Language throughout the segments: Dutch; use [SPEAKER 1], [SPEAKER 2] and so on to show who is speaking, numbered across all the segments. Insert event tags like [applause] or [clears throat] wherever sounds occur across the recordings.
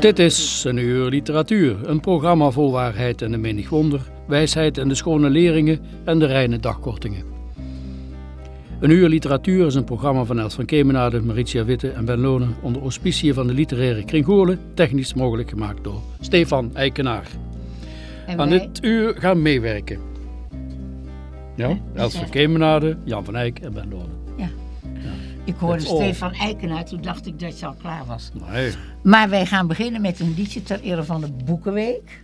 [SPEAKER 1] Dit is een uur literatuur, een programma vol waarheid en een menig wonder, wijsheid en de schone leringen en de reine dagkortingen. Een uur literatuur is een programma van Els van Kemenade, Maritia Witte en Ben Lonen onder auspiciën van de literaire kring technisch mogelijk gemaakt door Stefan Eikenaar.
[SPEAKER 2] En
[SPEAKER 1] Aan
[SPEAKER 2] wij-
[SPEAKER 1] dit uur gaan meewerken. Ja, Els van Kemenade, Jan van Eyck en Ben Lonen.
[SPEAKER 2] Ik hoorde
[SPEAKER 1] Oh.
[SPEAKER 2] Stefan Eikenaar, toen dacht ik dat je al klaar was.
[SPEAKER 1] Nee.
[SPEAKER 2] Maar wij gaan beginnen met een liedje ter ere van de Boekenweek.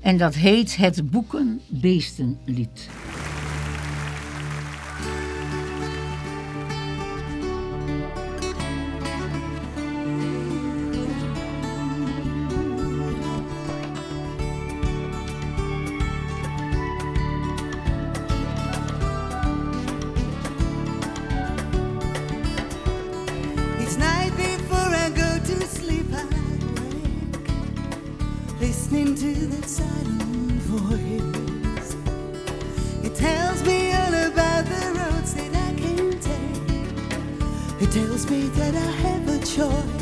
[SPEAKER 2] En dat heet het Boekenbeestenlied.
[SPEAKER 3] Me that I have a choice.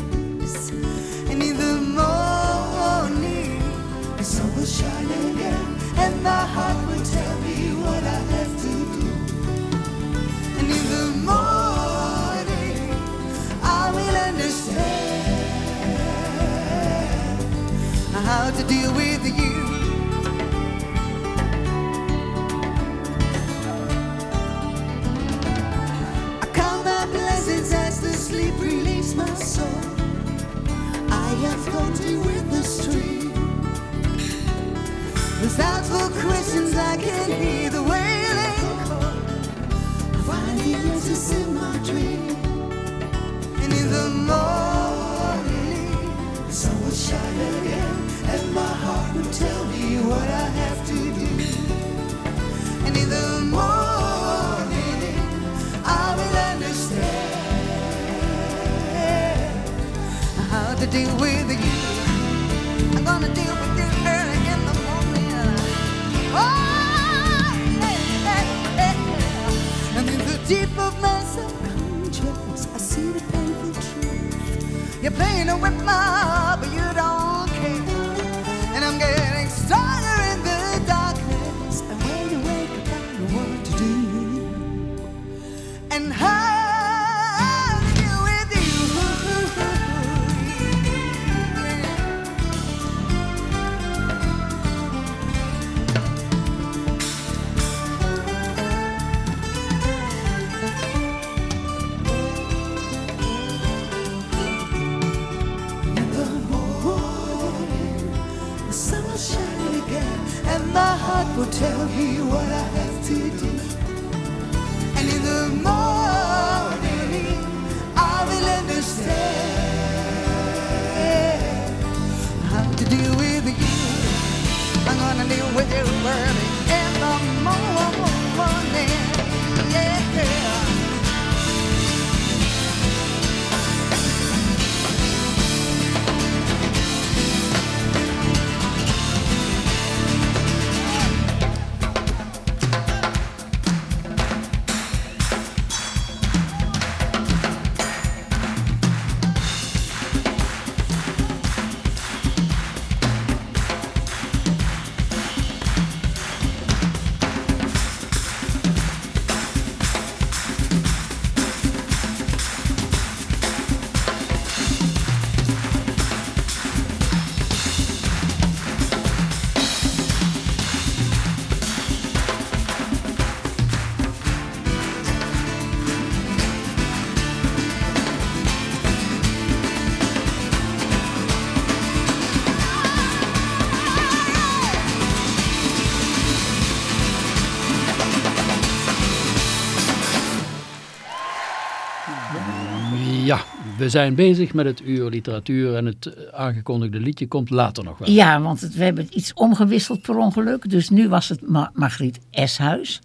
[SPEAKER 1] We zijn bezig met het uur literatuur en het eh, aangekondigde liedje komt later nog wel.
[SPEAKER 2] Ja, want het, we hebben iets omgewisseld per ongeluk. Dus nu was het Ma Margriet Eshuis.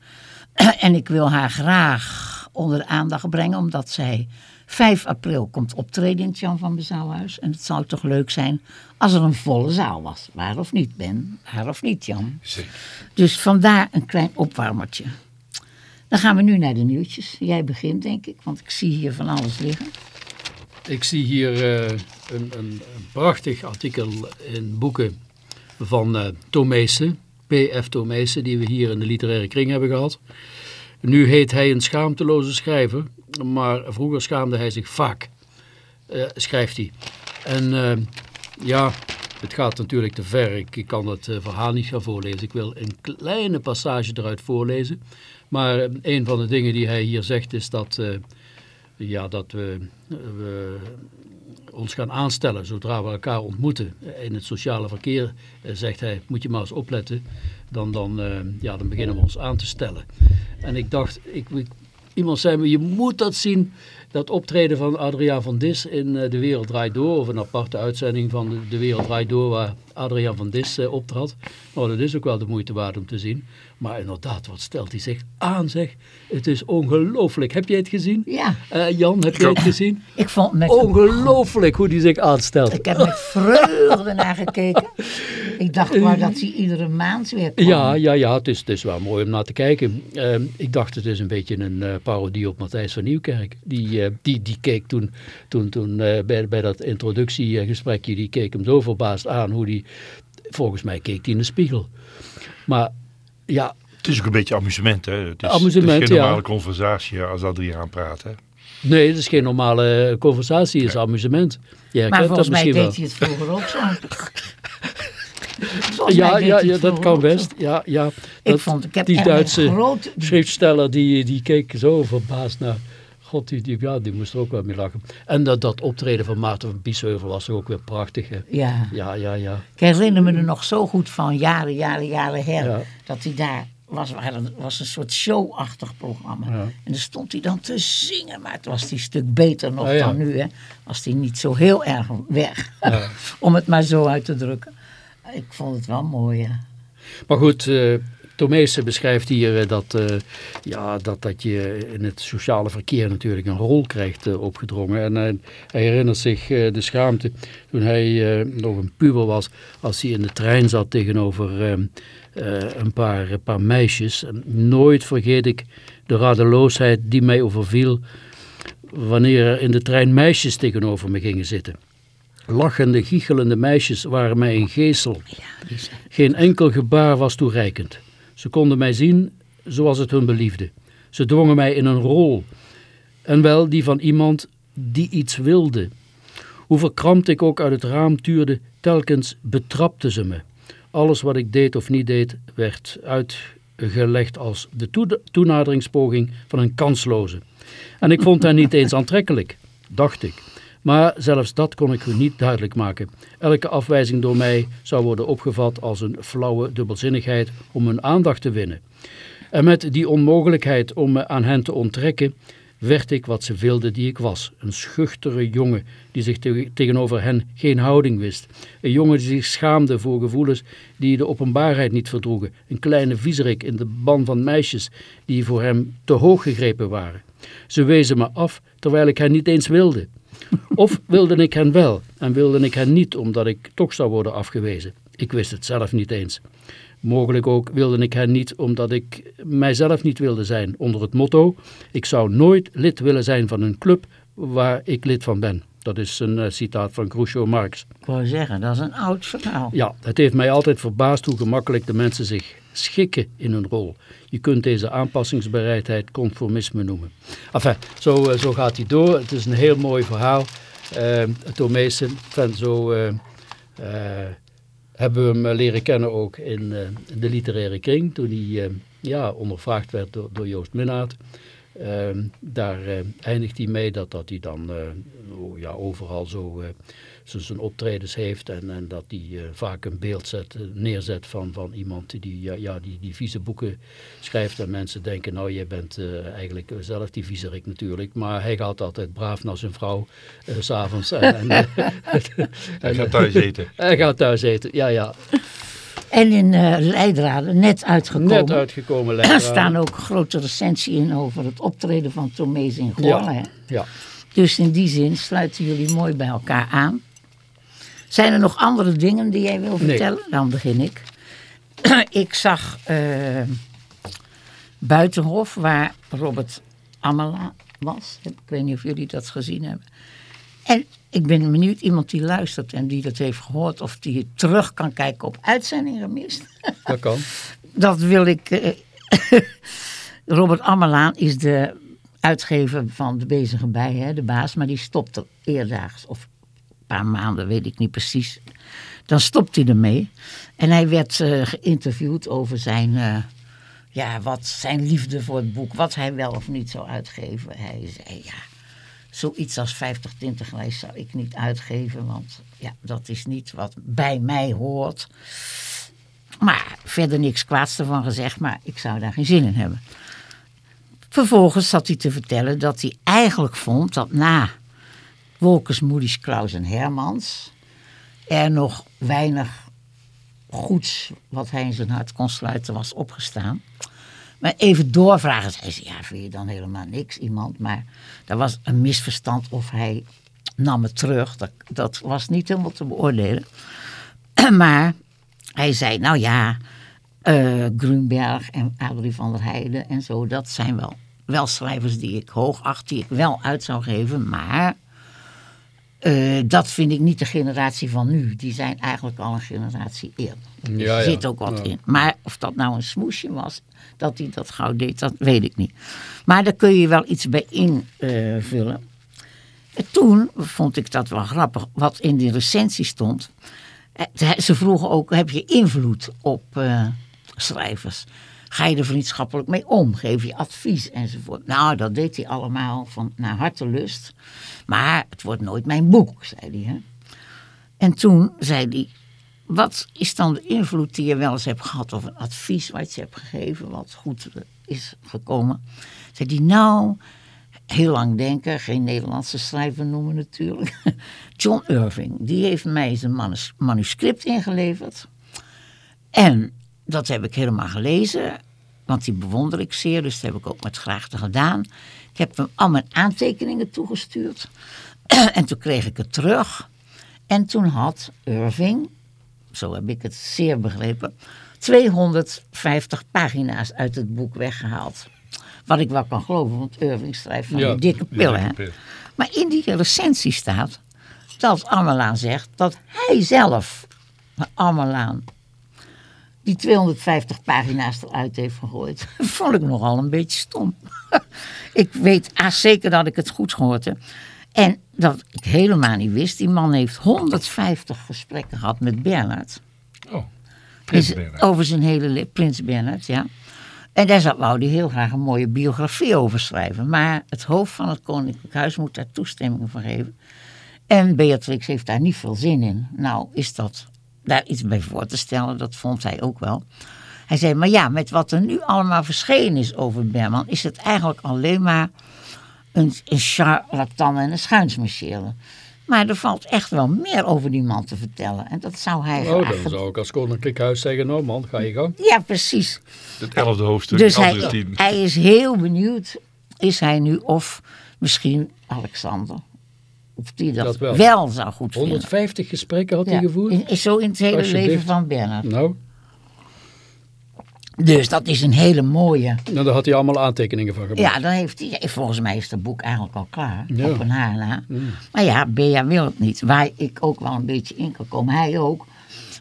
[SPEAKER 2] [clears throat] en ik wil haar graag onder de aandacht brengen, omdat zij 5 april komt optreden in het Jan van Bezouwhuis. En het zou toch leuk zijn als er een volle zaal was. Waar of niet, Ben? Waar of niet, Jan?
[SPEAKER 4] Zeker.
[SPEAKER 2] Dus vandaar een klein opwarmertje. Dan gaan we nu naar de nieuwtjes. Jij begint, denk ik, want ik zie hier van alles liggen.
[SPEAKER 1] Ik zie hier eh, een, een, een prachtig artikel in boeken van uh, Tomeese, P.F. Tomeese, die we hier in de literaire kring hebben gehad. Nu heet hij een schaamteloze schrijver, maar vroeger schaamde hij zich vaak, uh, schrijft hij. En ja, het gaat natuurlijk te ver. Ik, ik kan het verhaal niet gaan voorlezen. Ik wil een kleine passage eruit voorlezen. Maar een van de dingen die hij hier zegt is dat, ja, dat we, we ons gaan aanstellen zodra we elkaar ontmoeten in het sociale verkeer, zegt hij, moet je maar eens opletten, dan, dan, uh, ja, dan beginnen we ons aan te stellen. En ik dacht, ik, ik, iemand zei me, je moet dat zien, dat optreden van Adriaan van Dis in uh, De Wereld Draait Door, of een aparte uitzending van De, Wereld Draait Door, waar Adriaan van Dis optrad. Nou, dat is ook wel de moeite waard om te zien. Maar inderdaad, wat stelt hij zich aan, zeg. Het is ongelooflijk. Heb jij het gezien?
[SPEAKER 2] Ja.
[SPEAKER 1] Uh, Jan, heb jij het gezien?
[SPEAKER 2] Ik vond met
[SPEAKER 1] Ongelooflijk hoe hij zich aanstelt.
[SPEAKER 2] Ik heb met vreugde naar gekeken. Ik dacht maar dat hij iedere maand weer kwam.
[SPEAKER 1] Ja, ja, ja het, is, het is wel mooi om naar te kijken. Uh, ik dacht het is een beetje een uh, parodie op Matthijs van Nieuwkerk. Die, uh, die, die keek toen, toen, toen bij, bij dat introductiegesprekje, die keek hem zo verbaasd aan hoe die, volgens mij keek hij in de spiegel. Maar ja...
[SPEAKER 4] Het is ook een beetje amusement, hè? Het is,
[SPEAKER 1] amusement,
[SPEAKER 4] het is geen normale
[SPEAKER 1] ja.
[SPEAKER 4] conversatie als Adriaan praat, hè?
[SPEAKER 1] Nee, het is geen normale conversatie, het is amusement. Je
[SPEAKER 2] maar volgens mij deed
[SPEAKER 1] wel.
[SPEAKER 2] hij het vroeger ook zo. [laughs]
[SPEAKER 1] Ja, ja, ja dat kan best. Ja, ja.
[SPEAKER 2] Ik,
[SPEAKER 1] Dat,
[SPEAKER 2] vond, ik heb
[SPEAKER 1] die Duitse
[SPEAKER 2] groot...
[SPEAKER 1] schriftsteller die, die keek zo verbaasd naar... God, die, die, ja, die moest er ook wel mee lachen. En dat, dat optreden van Maarten van Biesheuvel was ook weer prachtig. Hè?
[SPEAKER 2] Ja.
[SPEAKER 1] Ja, ja, ja.
[SPEAKER 2] Ik herinner me er nog zo goed van jaren, jaren, jaren her.
[SPEAKER 1] Ja.
[SPEAKER 2] Dat hij daar was, het was een soort showachtig programma.
[SPEAKER 1] Ja.
[SPEAKER 2] En dan stond hij dan te zingen. Maar het was die stuk beter nog
[SPEAKER 1] Oh, ja.
[SPEAKER 2] dan nu. Hè. Was hij niet zo heel erg weg.
[SPEAKER 1] Ja. [laughs]
[SPEAKER 2] Om het maar zo uit te drukken. Ik vond het wel mooi. Ja.
[SPEAKER 1] Maar goed, uh, Tomeese beschrijft hier uh, dat, uh, ja, dat, dat je in het sociale verkeer natuurlijk een rol krijgt uh, opgedrongen. En hij herinnert zich de schaamte toen hij nog een puber was, als hij in de trein zat tegenover een, paar, een paar meisjes. En nooit vergeet ik de radeloosheid die mij overviel wanneer er in de trein meisjes tegenover me gingen zitten. Lachende, giechelende meisjes waren mij een geestel. Geen enkel gebaar was toereikend. Ze konden mij zien zoals het hun beliefde. Ze dwongen mij in een rol. En wel die van iemand die iets wilde. Hoe verkrampt ik ook uit het raam tuurde, telkens betrapte ze me. Alles wat ik deed of niet deed, werd uitgelegd als de toenaderingspoging van een kansloze. En ik vond hen niet eens aantrekkelijk, dacht ik. Maar zelfs dat kon ik u niet duidelijk maken. Elke afwijzing door mij zou worden opgevat als een flauwe dubbelzinnigheid om hun aandacht te winnen. En met die onmogelijkheid om me aan hen te onttrekken, werd ik wat ze wilden die ik was. Een schuchtere jongen die zich te tegenover hen geen houding wist. Een jongen die zich schaamde voor gevoelens die de openbaarheid niet verdroegen. Een kleine viezerik in de ban van meisjes die voor hem te hoog gegrepen waren. Ze wezen me af terwijl ik hen niet eens wilde. Of wilde ik hen wel en wilde ik hen niet omdat ik toch zou worden afgewezen. Ik wist het zelf niet eens. Mogelijk ook wilde ik hen niet omdat ik mijzelf niet wilde zijn onder het motto ik zou nooit lid willen zijn van een club waar ik lid van ben. Dat is een uh, citaat van Groucho Marx.
[SPEAKER 2] Ik wou zeggen, dat is een oud verhaal.
[SPEAKER 1] Ja, het heeft mij altijd verbaasd hoe gemakkelijk de mensen zich schikken in een rol. Je kunt deze aanpassingsbereidheid conformisme noemen. Enfin, zo, uh, zo gaat hij door. Het is een heel mooi verhaal. Uh, Tomezen, zo uh, hebben we hem leren kennen ook in, in de literaire kring. Toen hij ja, ondervraagd werd door, door Joost Minnaert. daar eindigt hij mee dat, dat hij dan ja, overal zo zijn optredens heeft en, en dat hij eh, vaak een beeld zet, eh, neerzet van, van iemand die, ja, ja, die, die vieze boeken schrijft en mensen denken, nou jij bent eh, eigenlijk zelf die viezerik natuurlijk, maar hij gaat altijd braaf naar zijn vrouw s s'avonds. En, en, [laughs]
[SPEAKER 4] hij gaat thuis eten. [laughs]
[SPEAKER 1] Hij gaat thuis eten, ja ja.
[SPEAKER 2] En in uh, Leidraden, net uitgekomen.
[SPEAKER 1] Net uitgekomen [clears throat] Leidraden.
[SPEAKER 2] Er staan ook grote recensie in over het optreden van Tomees in Goorlen.
[SPEAKER 1] Ja, ja.
[SPEAKER 2] Dus in die zin sluiten jullie mooi bij elkaar aan. Zijn er nog andere dingen die jij wil vertellen?
[SPEAKER 1] Nee.
[SPEAKER 2] Dan begin ik. [clears throat] ik zag uh, Buitenhof, waar Robert Amela was. Ik weet niet of jullie dat gezien hebben. En ik ben benieuwd, iemand die luistert en die dat heeft gehoord... of die terug kan kijken op uitzendingen. [laughs]
[SPEAKER 1] Dat kan.
[SPEAKER 2] dat wil ik... Uh, [laughs] Robert Ammelaan is de uitgever van de bezige bij, hè, de baas, maar die stopte eerdaags of paar maanden, weet ik niet precies. Dan stopt hij ermee. En hij werd uh, geïnterviewd over zijn, uh, ja, wat zijn liefde voor het boek, wat hij wel of niet zou uitgeven. Hij zei, ja, zoiets als 50 tintenlijst zou ik niet uitgeven, want ja, dat is niet wat bij mij hoort. Maar verder niks kwaads ervan gezegd, maar ik zou daar geen zin in hebben. Vervolgens zat hij te vertellen dat hij eigenlijk vond dat na Wolkers, Moedies, Klaus en Hermans er nog weinig goeds wat hij in zijn hart kon sluiten was opgestaan. Maar even doorvragen, zei ze, ja, vind je dan helemaal niks, iemand? Maar er was een misverstand of hij nam het terug. Dat, dat was niet helemaal te beoordelen. [clears throat] Maar hij zei, nou ja, uh, en Adrie van der Heijden en zo, dat zijn wel, wel schrijvers die ik hoog acht, die ik wel uit zou geven, maar uh, dat vind ik niet de generatie van nu. Die zijn eigenlijk al een generatie eerder. Dus
[SPEAKER 1] ja,
[SPEAKER 2] er
[SPEAKER 1] ja.
[SPEAKER 2] zit ook wat
[SPEAKER 1] Ja.
[SPEAKER 2] in. Maar of dat nou een smoesje was, dat hij dat gauw deed, dat weet ik niet. Maar daar kun je wel iets bij invullen. En toen vond ik dat wel grappig, wat in die recensie stond. Eh, Ze vroegen ook, heb je invloed op eh, schrijvers? Ga je er vriendschappelijk mee om? Geef je advies enzovoort? Nou, dat deed hij allemaal van naar hartelust. Maar het wordt nooit mijn boek, zei hij. Hè? En toen zei hij, wat is dan de invloed die je wel eens hebt gehad... of een advies wat je hebt gegeven wat goed is gekomen? Zei hij, nou, heel lang denken, geen Nederlandse schrijver noemen natuurlijk. [laughs] John Irving, die heeft mij zijn manus- manuscript ingeleverd. En dat heb ik helemaal gelezen, want die bewonder ik zeer, dus dat heb ik ook met graagte gedaan. Ik heb hem al mijn aantekeningen toegestuurd [clears throat] en toen kreeg ik het terug. En toen had Irving, zo heb ik het zeer begrepen, 250 pagina's uit het boek weggehaald. Wat ik wel kan geloven, want Irving schrijft van
[SPEAKER 1] Ja,
[SPEAKER 2] die dikke
[SPEAKER 4] dikke
[SPEAKER 2] hè.
[SPEAKER 4] pil.
[SPEAKER 2] Maar in die recensie staat dat Amelaan zegt dat hij zelf, Amelaan, die 250 pagina's eruit heeft gegooid. [laughs] vond ik nogal een beetje stom. [laughs] ik weet ah, zeker dat ik het goed gehoord heb. En dat ik helemaal niet wist, die man heeft 150 gesprekken gehad met Bernard.
[SPEAKER 4] Oh, Prins.
[SPEAKER 2] Over zijn hele le- Prins Bernhard, ja. En daar zou, wou hij heel graag een mooie biografie over schrijven. Maar het hoofd van het Koninklijk Huis moet daar toestemming voor geven. En Beatrix heeft daar niet veel zin in. Nou, is dat daar iets bij voor te stellen? Dat vond hij ook wel. Hij zei, maar ja, met wat er nu allemaal verschenen is over Berman... is het eigenlijk alleen maar een, een charlatan en een schuinsmarcheerder. Maar er valt echt wel meer over die man te vertellen. En dat zou hij
[SPEAKER 1] Oh, dan zou ik als koninklijk huis zeggen, nou man, ga je gang.
[SPEAKER 2] ja, precies.
[SPEAKER 4] Het elfde hoofdstuk,
[SPEAKER 2] Dus hij is heel benieuwd, is hij nu, of misschien Alexander. Of die dat,
[SPEAKER 1] Dat wel.
[SPEAKER 2] wel. zou goed vinden.
[SPEAKER 1] 150 gesprekken had hij gevoerd?
[SPEAKER 2] in- is zo in het hele leven van Bernard.
[SPEAKER 1] Nou,
[SPEAKER 2] Dus dat is een hele mooie.
[SPEAKER 1] nou, daar had hij allemaal aantekeningen van gemaakt.
[SPEAKER 2] Ja, dan heeft hij, volgens mij is het boek eigenlijk al klaar.
[SPEAKER 1] Ja.
[SPEAKER 2] Op een haar na. Maar ja, Bea wil het niet. Waar ik ook wel een beetje in kan komen. Hij ook.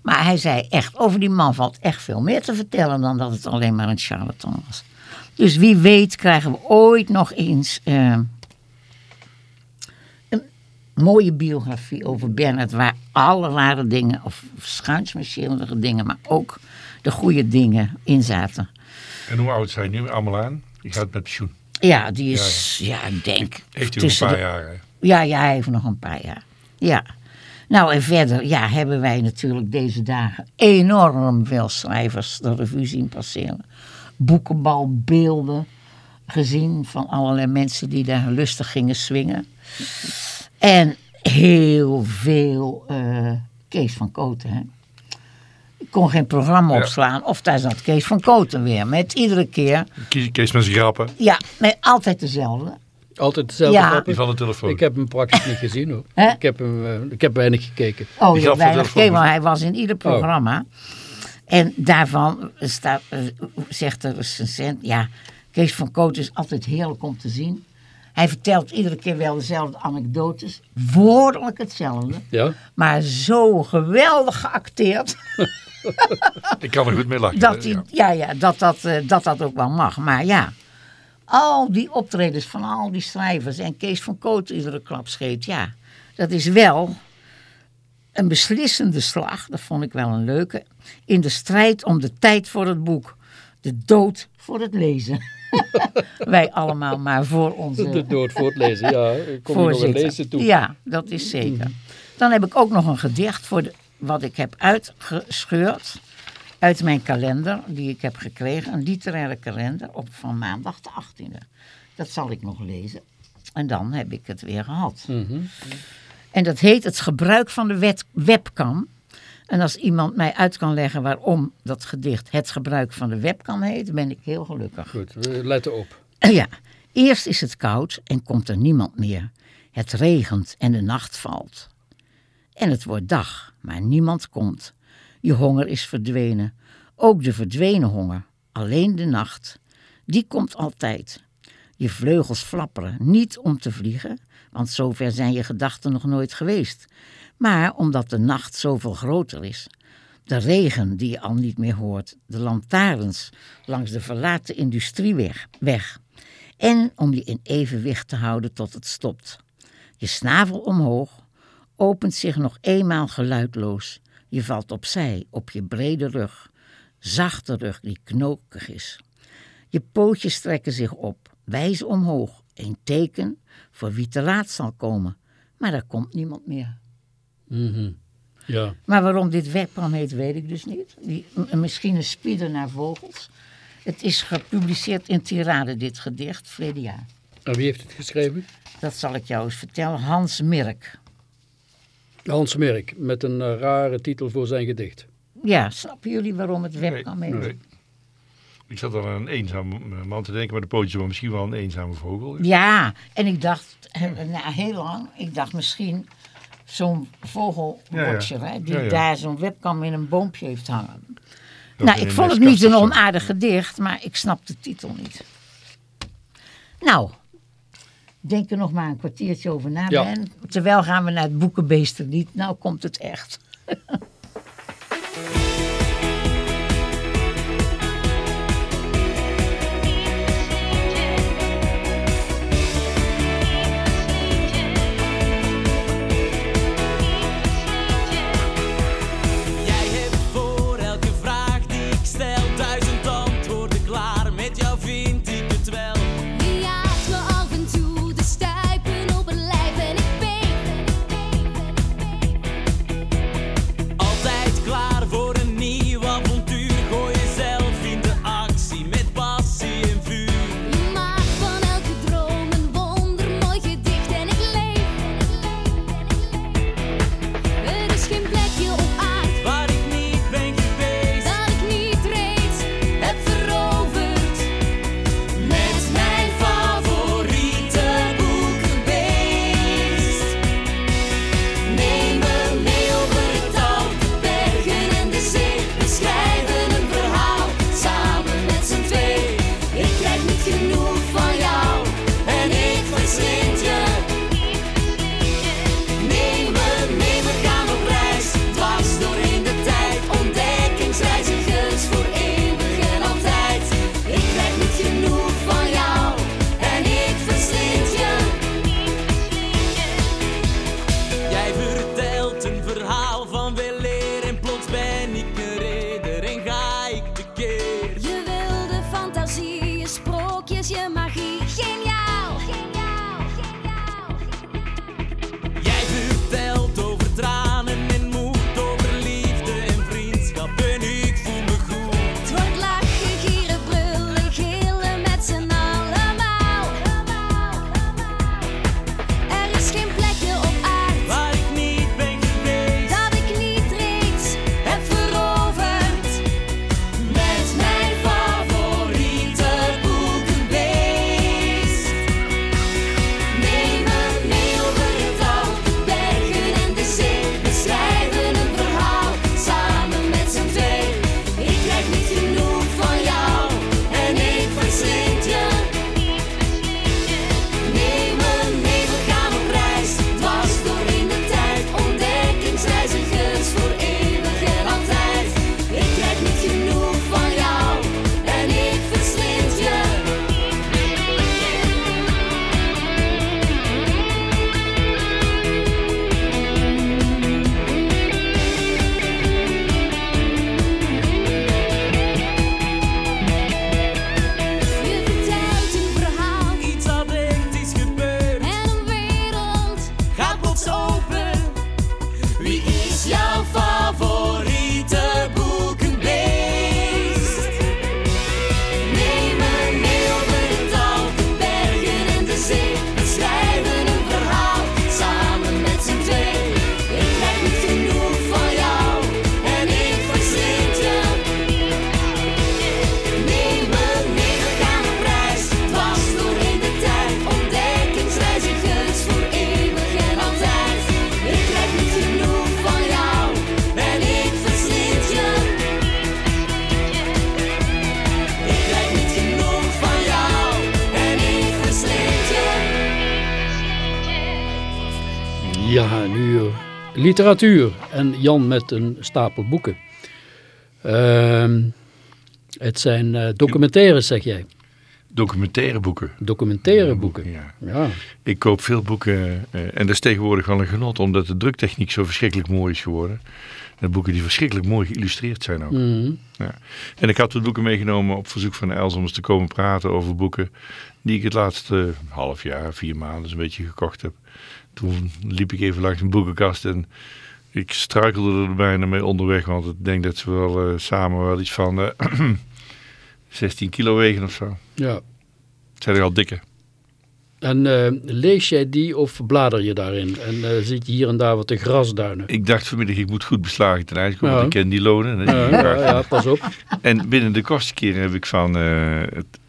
[SPEAKER 2] Maar hij zei echt, over die man valt echt veel meer te vertellen dan dat het alleen maar een charlatan was. Dus wie weet krijgen we ooit nog eens eh, een mooie biografie over Bernard. Waar alle rare dingen, of schuinsmarcherende dingen, maar ook de goede dingen in zaten.
[SPEAKER 4] En hoe oud zijn nu allemaal aan? Die gaat met pensioen.
[SPEAKER 2] Ja, die is, ja, ik denk.
[SPEAKER 4] Heeft hij nog een paar jaar? hè?
[SPEAKER 2] Ja, ja, hij heeft nog een paar jaar. Ja. Nou, en verder ja, hebben wij natuurlijk deze dagen enorm veel schrijvers de revue zien passeren. Boekenbalbeelden gezien van allerlei mensen die daar lustig gingen swingen. En heel veel eh, Kees van Koten. Hè. Ik kon geen programma
[SPEAKER 4] Ja.
[SPEAKER 2] opslaan of daar zat Kees van Koten weer. Met iedere keer,
[SPEAKER 4] Kees met zijn grappen.
[SPEAKER 2] ja, met altijd dezelfde.
[SPEAKER 1] Altijd dezelfde
[SPEAKER 2] Ja.
[SPEAKER 1] grappen.
[SPEAKER 4] Van de telefoon.
[SPEAKER 1] Ik heb hem praktisch niet gezien hoor. Ik heb, hem, eh, ik heb weinig gekeken.
[SPEAKER 2] Oh,
[SPEAKER 4] van
[SPEAKER 2] weinig gekeken, maar hij was in ieder programma. En daarvan staat, eh, zegt de recensent, ja, Kees van Koot is altijd heerlijk om te zien. Hij vertelt iedere keer wel dezelfde anekdotes, woordelijk hetzelfde,
[SPEAKER 1] Ja?
[SPEAKER 2] maar zo geweldig geacteerd [laughs]
[SPEAKER 4] Ik kan er goed mee lachen.
[SPEAKER 2] dat,
[SPEAKER 4] ja.
[SPEAKER 2] ja. Ja, dat, dat, eh, dat dat ook wel mag. Maar ja, al die optredens van al die schrijvers en Kees van Koot iedere klap scheet, ja, dat is wel een beslissende slag, dat vond ik wel een leuke, in de strijd om de tijd voor het boek. De dood voor het lezen. [laughs] Wij allemaal maar voor onze
[SPEAKER 1] voor het lezen. Ja, kom je nog een lezen toe.
[SPEAKER 2] Ja, dat is zeker. Dan heb ik ook nog een gedicht voor de, wat ik heb uitgescheurd uit mijn kalender, die ik heb gekregen. Een literaire kalender op, van maandag de 18e. Dat zal ik nog lezen. En dan heb ik het weer gehad.
[SPEAKER 1] Mhm.
[SPEAKER 2] En dat heet het gebruik van de wet, webcam. En als iemand mij uit kan leggen waarom dat gedicht het gebruik van de webcam heet, ben ik heel gelukkig.
[SPEAKER 1] Goed, we letten op.
[SPEAKER 2] Ja, eerst is het koud en komt er niemand meer. Het regent en de nacht valt. En het wordt dag, maar niemand komt. Je honger is verdwenen. Ook de verdwenen honger. Alleen de nacht. Die komt altijd. Je vleugels flapperen, niet om te vliegen, want zover zijn je gedachten nog nooit geweest. Maar omdat de nacht zoveel groter is. De regen die je al niet meer hoort. De lantaarns langs de verlaten industrieweg. Weg. En om je in evenwicht te houden tot het stopt. Je snavel omhoog, opent zich nog eenmaal geluidloos. Je valt opzij op je brede rug. Zachte rug die knokig is. Je pootjes trekken zich op, wijzen omhoog. Een teken voor wie te laat zal komen. Maar er komt niemand meer.
[SPEAKER 1] Mhm. Ja.
[SPEAKER 2] Maar waarom dit webcam heet, weet ik dus niet. Die, misschien een spieder naar vogels. Het is gepubliceerd in Tirade, dit gedicht, verleden jaar.
[SPEAKER 1] En wie heeft het geschreven?
[SPEAKER 2] Dat zal ik jou eens vertellen. Hans Mirk.
[SPEAKER 1] Hans Merk, met een eh, rare titel voor zijn gedicht.
[SPEAKER 2] Ja, snappen jullie waarom het webcam
[SPEAKER 4] Nee,
[SPEAKER 2] heet?
[SPEAKER 4] nee. Ik zat aan een eenzame man te denken met een pootje, maar misschien wel een eenzame vogel.
[SPEAKER 2] Ja, en ik dacht, eh, nou, heel lang, ik dacht misschien zo'n vogelwatcher,
[SPEAKER 4] Ja,
[SPEAKER 2] die
[SPEAKER 4] Ja, ja.
[SPEAKER 2] daar zo'n webcam in een boompje heeft hangen. Nou, ik vond het niet een onaardig gedicht, maar ik snap de titel niet. Nou, denk er nog maar een kwartiertje over na,
[SPEAKER 1] Ja.
[SPEAKER 2] Ben. Terwijl gaan we naar het boekenbeesterlied. Nou komt het echt. [laughs]
[SPEAKER 1] literatuur en Jan met een stapel boeken. Ehm, het zijn eh, documentaires, zeg jij.
[SPEAKER 4] Documentaire boeken.
[SPEAKER 1] Documentaire boeken.
[SPEAKER 4] Ja.
[SPEAKER 1] Ja,
[SPEAKER 4] Ik koop veel boeken eh, en dat is tegenwoordig wel een genot, omdat de druktechniek zo verschrikkelijk mooi is geworden. De boeken die verschrikkelijk mooi geïllustreerd zijn ook.
[SPEAKER 1] Mhm.
[SPEAKER 4] Ja. En ik had de boeken meegenomen op verzoek van Els om eens te komen praten over boeken die ik het laatste half jaar, vier maanden een beetje gekocht heb. Toen liep ik even langs een boekenkast en ik struikelde er bijna mee onderweg, want ik denk dat ze wel eh, samen wel iets van eh, [clears throat] 16 kilo wegen of zo.
[SPEAKER 1] ja.
[SPEAKER 4] Het zijn er al dikke.
[SPEAKER 1] En eh, lees jij die of blader je daarin? En eh zit je hier en daar wat de grasduinen?
[SPEAKER 4] Ik dacht vanmiddag, ik moet goed beslagen ten ijs komen,
[SPEAKER 1] Ja.
[SPEAKER 4] want ik ken die lonen.
[SPEAKER 1] Ja, ja, ja, pas op.
[SPEAKER 4] En binnen de kortste keren heb ik van... eh, het,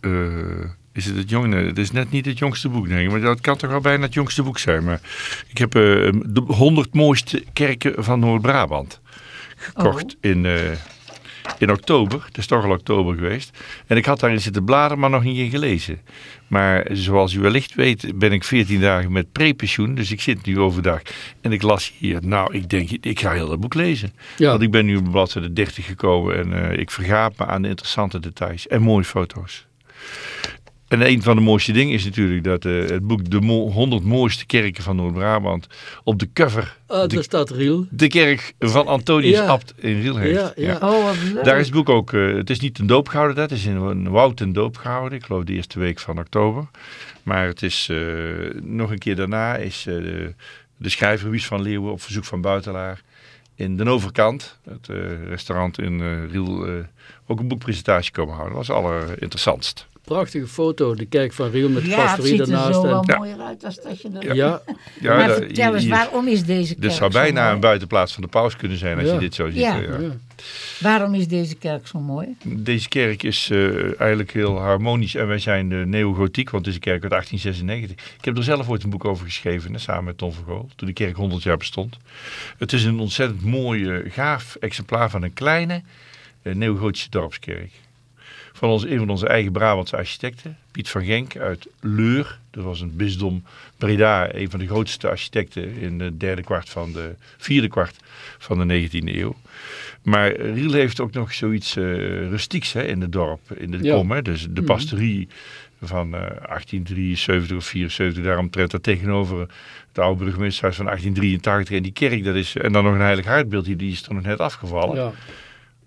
[SPEAKER 4] eh, is het het jonge... Het is net niet het jongste boek, denk ik. Maar dat kan toch wel bijna het jongste boek zijn. Maar ik heb eh, de 100 mooiste kerken van Noord-Brabant gekocht in, eh, in oktober. Het is toch al oktober geweest. En ik had daarin zitten bladeren, maar nog niet in gelezen. Maar zoals u wellicht weet ben ik 14 dagen met prepensioen. Dus ik zit nu overdag. En ik las hier. Nou, ik denk, ik ga heel dat boek lezen.
[SPEAKER 1] Ja,
[SPEAKER 4] Want ik ben nu op bladzijde 30 gekomen en eh, ik vergaap me aan de interessante details en mooie foto's. En een van de mooiste dingen is natuurlijk dat eh, het boek De Mo- 100 mooiste kerken van Noord-Brabant op de cover
[SPEAKER 1] ah,
[SPEAKER 4] de,
[SPEAKER 1] daar staat Riel.
[SPEAKER 4] de kerk van Antonius
[SPEAKER 1] Ja.
[SPEAKER 4] Abt in Riel heeft.
[SPEAKER 1] Ja, ja.
[SPEAKER 2] Oh, wat leuk.
[SPEAKER 4] Daar is het boek ook, eh, het is niet een doop gehouden, dat is in een woud en doop gehouden. Ik geloof de eerste week van oktober. Maar het is eh, nog een keer daarna is eh, de, de schrijver Wies van Leeuwen op verzoek van Buitelaar in de overkant, het restaurant in eh, Riel, eh, ook een boekpresentatie komen houden. Dat was allerinteressantst.
[SPEAKER 1] Prachtige foto, de kerk van Riel met de
[SPEAKER 2] ja, het
[SPEAKER 1] pastorie
[SPEAKER 2] ziet er
[SPEAKER 1] daarnaast.
[SPEAKER 2] zo
[SPEAKER 1] en-
[SPEAKER 2] wel
[SPEAKER 4] Ja.
[SPEAKER 2] mooier uit als dat je er...
[SPEAKER 1] Ja, ja,
[SPEAKER 4] Ja,
[SPEAKER 2] maar
[SPEAKER 4] dat-
[SPEAKER 2] vertel eens, waarom is deze kerk
[SPEAKER 4] Dit zou
[SPEAKER 2] zo
[SPEAKER 4] bijna
[SPEAKER 2] mooi?
[SPEAKER 4] een buitenplaats van de paus kunnen zijn als
[SPEAKER 1] Ja.
[SPEAKER 4] je dit zo ziet.
[SPEAKER 2] Ja.
[SPEAKER 4] eh, ja.
[SPEAKER 2] Waarom is deze kerk zo mooi?
[SPEAKER 4] Deze kerk is eh, eigenlijk heel harmonisch en wij zijn de neogotiek, want het is een kerk uit 1896. Ik heb er zelf ooit een boek over geschreven, hè, samen met Tom Vergool, toen de kerk 100 jaar bestond. Het is een ontzettend mooi, eh, gaaf exemplaar van een kleine eh, neogotische dorpskerk. Van ons, een van onze eigen Brabantse architecten, Piet van Genk uit Leur. Dat was een bisdom Breda, een van de grootste architecten in de derde kwart van de vierde kwart van de 19e eeuw. Maar Riel heeft ook nog zoiets eh rustieks hè, in het dorp, in de
[SPEAKER 1] Ja.
[SPEAKER 4] kom. Hè. Dus de pastorie van eh 1873 of 74, daaromtrent daar tegenover het oude burgemeesterhuis van 1883. En die kerk, dat is, en dan nog een heilig hartbeeld, die, die is er nog net afgevallen.
[SPEAKER 1] ja.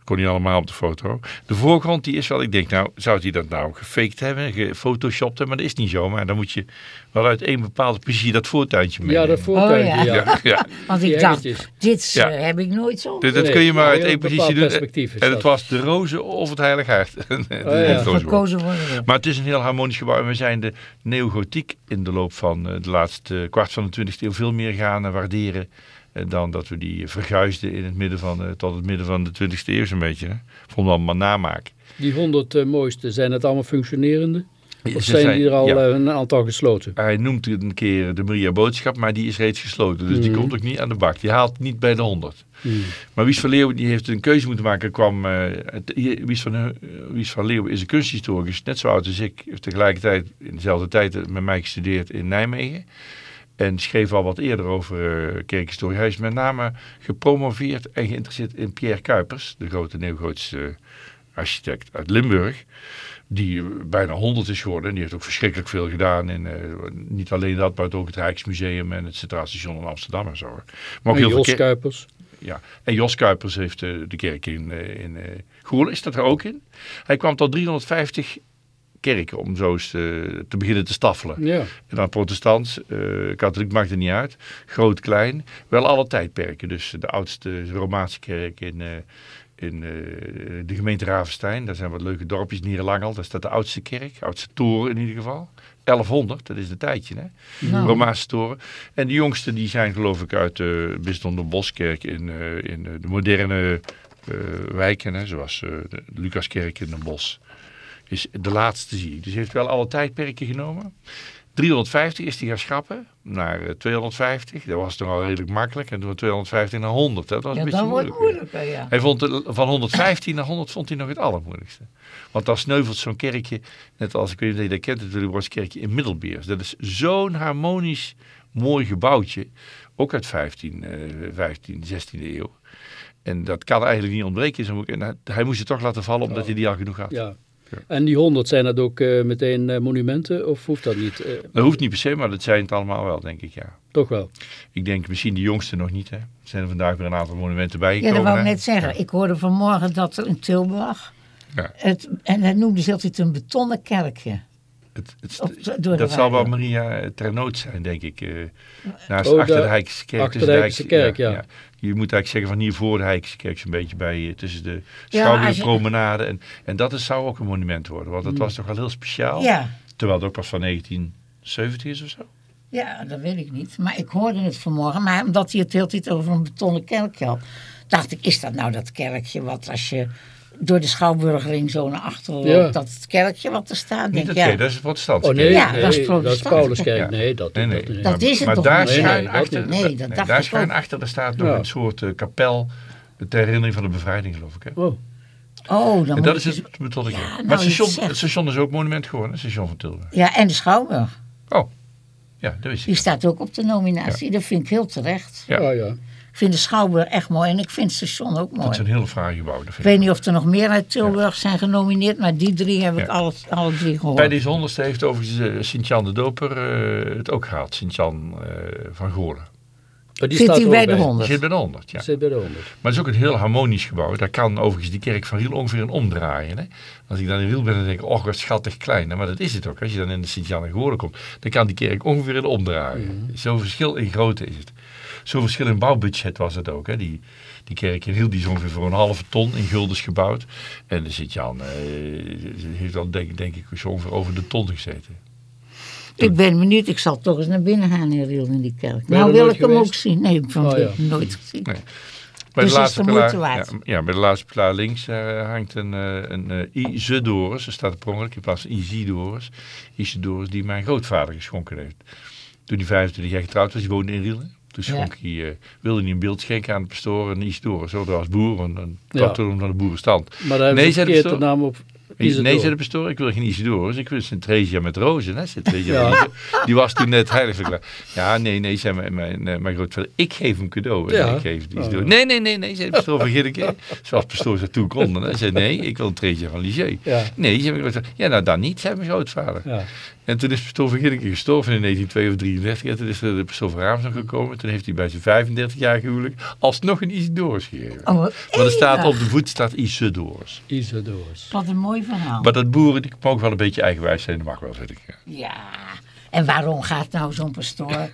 [SPEAKER 4] Kon niet allemaal op de foto. De voorgrond die is wel, ik denk nou, zou hij dat nou gefaked hebben, gefotoshopt hebben, maar dat is niet zo. Maar dan moet je wel uit één bepaalde positie dat voortuintje
[SPEAKER 1] ja,
[SPEAKER 4] meenemen.
[SPEAKER 1] dat voortuintje,
[SPEAKER 2] Oh, ja.
[SPEAKER 1] ja.
[SPEAKER 4] ja, ja. [laughs]
[SPEAKER 2] Want
[SPEAKER 1] Die
[SPEAKER 2] ik dacht, dit
[SPEAKER 4] Ja.
[SPEAKER 2] eh, heb ik nooit zo
[SPEAKER 4] Dat, dat
[SPEAKER 1] Nee,
[SPEAKER 4] kun je maar
[SPEAKER 1] ja,
[SPEAKER 4] uit
[SPEAKER 1] een
[SPEAKER 4] één positie doen. En het
[SPEAKER 1] dat.
[SPEAKER 4] was de rozen of het heilig hart. De
[SPEAKER 1] ja.
[SPEAKER 4] rozen.
[SPEAKER 2] gekozen worden.
[SPEAKER 4] Maar het is een heel harmonisch gebouw. En we zijn de neogotiek in de loop van eh, de laatste kwart van de 20e eeuw veel meer gaan eh, waarderen. Eh, dan dat we die verguisden in het midden van, tot het midden van de 20e eeuw zo'n beetje. Hè. Vonden we allemaal namaak.
[SPEAKER 1] Die honderd eh, mooiste, zijn het allemaal functionerende? Of zijn die er al
[SPEAKER 4] ja.
[SPEAKER 1] eh, een aantal gesloten?
[SPEAKER 4] Hij noemt een keer de Maria Boodschap, maar die is reeds gesloten. Dus die
[SPEAKER 1] Mhm.
[SPEAKER 4] komt ook niet aan de bak. Die haalt niet bij de 100.
[SPEAKER 1] Hmm.
[SPEAKER 4] Maar Wies van Leeuwen die heeft een keuze moeten maken. Kwam, eh, het- Wies, van, Wies van Leeuwen is een kunsthistoricus, net zo oud als ik. Heeft tegelijkertijd in dezelfde tijd met mij gestudeerd in Nijmegen. En schreef al wat eerder over eh, kerkhistorie. Hij is met name gepromoveerd en geïnteresseerd in Pierre Kuipers, de grote neogotische architect uit Limburg. Die bijna 100 is geworden. En die heeft ook verschrikkelijk veel gedaan. In, eh, niet alleen dat, maar ook het Rijksmuseum en het Centraal Station in Amsterdam en zo. Maar ook
[SPEAKER 1] En
[SPEAKER 4] heel veel
[SPEAKER 1] Jos Kuipers.
[SPEAKER 4] ja. En Jos Kuipers heeft eh, de kerk in, eh, in eh is dat er ook in. Hij kwam tot 350 kerken om zo eens eh, te beginnen te staffelen.
[SPEAKER 1] Ja.
[SPEAKER 4] En dan protestants, eh, katholiek maakt het niet uit. Groot, klein. Wel alle tijdperken. Dus de oudste Romaanse kerk in, eh, in de gemeente Ravenstein. Daar zijn wat leuke dorpjes. Nierenlangel, daar staat de oudste kerk. Oudste toren in ieder geval. 1100, dat is een tijdje hè.
[SPEAKER 2] Nou.
[SPEAKER 4] Romaanse toren. En de jongste die zijn geloof ik uit de Bisdom de Boskerk in, in de moderne wijken. Hè, zoals de Lucaskerk in Den Bosch. Is de laatste zie ik. Dus hij heeft wel alle tijdperken genomen. 350 is hij gaan schrappen naar eh, 250. Dat was toch al redelijk makkelijk. En toen van 250 naar 100. Dat was
[SPEAKER 2] Ja,
[SPEAKER 4] een beetje moeilijk.
[SPEAKER 2] moeilijker, ja.
[SPEAKER 4] Hij vond het, van 115 naar 100 vond hij nog het allermoeilijkste. Want dan sneuvelt zo'n kerkje, net als ik weet niet of je dat kent, het Willibrordskerkje in Middelbeers. Dat is zo'n harmonisch mooi gebouwtje. Ook uit 15, eh 15 16e eeuw. En dat kan eigenlijk niet ontbreken hij, hij moest het toch laten vallen omdat hij die al genoeg had.
[SPEAKER 1] Ja. En die honderd, zijn dat ook eh, meteen eh, monumenten of hoeft dat niet? Eh,
[SPEAKER 4] Dat hoeft niet per se, maar dat zijn het allemaal wel, denk ik, ja.
[SPEAKER 1] toch wel.
[SPEAKER 4] Ik denk misschien de jongste nog niet, hè. Er zijn er vandaag weer een aantal monumenten
[SPEAKER 2] Ja,
[SPEAKER 4] bijgekomen.
[SPEAKER 2] dat wou ik net zeggen. Ik hoorde vanmorgen dat er in Tilburg...
[SPEAKER 4] Ja.
[SPEAKER 2] Het, en hij noemde ze altijd een betonnen kerkje.
[SPEAKER 4] Het, het,
[SPEAKER 2] Op-
[SPEAKER 4] dat zal wel. Maria Ternoot zijn, denk ik. eh naast,
[SPEAKER 1] Oh,
[SPEAKER 4] achter
[SPEAKER 1] daar-
[SPEAKER 4] de Heikse kerk.
[SPEAKER 1] achter
[SPEAKER 4] tussen
[SPEAKER 1] de Heikse kerk, ja.
[SPEAKER 4] Je moet eigenlijk zeggen van hier voor de Heikse kerk, zo'n beetje bij, eh, tussen de
[SPEAKER 2] Ja,
[SPEAKER 4] Schouwburgpromenade. En, en dat is, zou ook een monument worden, want dat
[SPEAKER 1] Mm.
[SPEAKER 4] was toch wel heel speciaal.
[SPEAKER 2] Ja,
[SPEAKER 4] Terwijl het ook pas van 1970 is of zo.
[SPEAKER 2] ja, dat weet ik niet. Maar ik hoorde het vanmorgen. Maar omdat hij het heel tijd over een betonnen kerkje had... dacht ik, is dat nou dat kerkje wat als je door de Schouwburgring zo naar achteren
[SPEAKER 1] Ja.
[SPEAKER 2] loopt... dat het kerkje wat er staat?
[SPEAKER 4] Niet
[SPEAKER 2] Denk,
[SPEAKER 4] dat
[SPEAKER 2] ja,
[SPEAKER 4] kerk, dat is het protestantse
[SPEAKER 1] Oh nee,
[SPEAKER 2] Ja,
[SPEAKER 1] nee,
[SPEAKER 2] dat is
[SPEAKER 1] is
[SPEAKER 2] protestant.
[SPEAKER 1] Pauluskerk.
[SPEAKER 4] Ja.
[SPEAKER 1] Nee, dat,
[SPEAKER 4] Nee, nee.
[SPEAKER 1] dat
[SPEAKER 2] is het
[SPEAKER 4] maar
[SPEAKER 2] toch
[SPEAKER 4] daar
[SPEAKER 2] niet?
[SPEAKER 1] Nee,
[SPEAKER 4] schuin achter.
[SPEAKER 2] Nee, dat dacht
[SPEAKER 4] daar schuin achter, daar staat nog
[SPEAKER 1] Ja.
[SPEAKER 4] een soort eh, kapel ter herinnering van de bevrijding, geloof ik. Hè?
[SPEAKER 1] Oh,
[SPEAKER 2] Oh, dan
[SPEAKER 4] En
[SPEAKER 2] moet
[SPEAKER 4] dat
[SPEAKER 2] ik
[SPEAKER 4] is het
[SPEAKER 2] dus-. Ja, nou,
[SPEAKER 4] maar het station, het station is ook monument geworden, het station van Tilburg.
[SPEAKER 2] Ja, en de Schouwburg.
[SPEAKER 4] Oh, ja, dat wist
[SPEAKER 2] Die staat ook op de nominatie. Dat vind ik heel terecht.
[SPEAKER 4] Ja.
[SPEAKER 1] ja.
[SPEAKER 2] Ik vind de Schouwburg echt mooi. En ik vind het station ook mooi.
[SPEAKER 4] Dat zijn hele fraaie gebouwen. dat
[SPEAKER 2] Ik weet niet of er nog meer uit Tilburg zijn genomineerd, maar die drie heb ik
[SPEAKER 4] Ja.
[SPEAKER 2] alle, alle drie gehoord.
[SPEAKER 4] Bij deze honderdste heeft overigens eh, Sint-Jan de Doper eh, het ook gehad. Sint-Jan eh, van Goorlen.
[SPEAKER 1] Maar die
[SPEAKER 2] Zit
[SPEAKER 1] staat
[SPEAKER 2] hij bij de
[SPEAKER 4] Die
[SPEAKER 2] 100?
[SPEAKER 4] zit bij de 100, ja.
[SPEAKER 1] Zit bij de 100.
[SPEAKER 4] Maar het is ook een heel harmonisch gebouw. Daar kan overigens die kerk van Riel ongeveer een omdraaien. Hè? Als ik dan in Riel ben, dan denk ik, oh, wat schattig klein. hè. Maar dat is het ook. Als je dan in de Sint-Jan en Goorlen komt, dan kan die kerk ongeveer in omdraaien. Zo verschil in grootte is het. Zo verschil in bouwbudget was het ook. Hè? Die, die kerk in Riel die is ongeveer voor een halve ton in guldens gebouwd. En de Sint-Jan eh, heeft al, denk, denk ik, zo ongeveer over de ton gezeten.
[SPEAKER 2] Ik ben benieuwd, ik zal toch eens naar binnen gaan in Riel in die kerk. Nou wil ik hem ook zien. Nee, van
[SPEAKER 1] Oh, ja.
[SPEAKER 2] heb ik nooit gezien.
[SPEAKER 4] Nee. Bij
[SPEAKER 2] Dus
[SPEAKER 4] de
[SPEAKER 2] is
[SPEAKER 4] laatste
[SPEAKER 2] de.
[SPEAKER 4] Ja, ja, bij de laatste pilaar links eh, hangt een, eh, een eh, Isidorus. Er staat per ongeluk in plaats van Isidorus. Isidorus die mijn grootvader geschonken heeft. Toen hij 25 jaar getrouwd was, die woonde in Rielen. Toen schonk hij, wilde hij een beeld schenken aan de pastoor, een Isidorus. Zo, dat was boer, een, een
[SPEAKER 1] Ja.
[SPEAKER 4] van de boerenstand.
[SPEAKER 1] Maar daar
[SPEAKER 4] Nee,
[SPEAKER 1] ze
[SPEAKER 4] zei de
[SPEAKER 1] naam op.
[SPEAKER 4] Nee, zei de pastoor, ik wil geen Isidorus, ik wil Sint Theresia met rozen. Hè? Sint
[SPEAKER 1] Ja.
[SPEAKER 4] Die was toen net heilig verklaard. Ja, nee, nee, zei mijn, mijn, eh, mijn grootvader, ik geef hem cadeau.
[SPEAKER 1] Ja.
[SPEAKER 4] Ik geef die
[SPEAKER 1] Oh.
[SPEAKER 4] Nee, nee, nee, nee, zei de pastoor van Ginneke. Zoals pastoor zo toe konden. Hij zei, nee, ik wil een Theresia van Ligier. Nee, zei mijn grootvader. Ja, nou dan niet, zei mijn grootvader. En toen is pastoor van Ginneke gestorven in 1932 of 33. En toen is er de pastoor van Raamsdorp gekomen. Toen heeft hij bij zijn 35 jaar huwelijk alsnog een Isidorus gegeven.
[SPEAKER 2] Oh,
[SPEAKER 4] Want er staat op de voet staat Isidorus.
[SPEAKER 1] Isidorus.
[SPEAKER 2] Wat een mooi verhaal.
[SPEAKER 4] Maar dat boeren, die mogen wel een beetje eigenwijs zijn. Dat mag wel, vind ik. ja.
[SPEAKER 2] Ja, en waarom gaat nou zo'n pastoor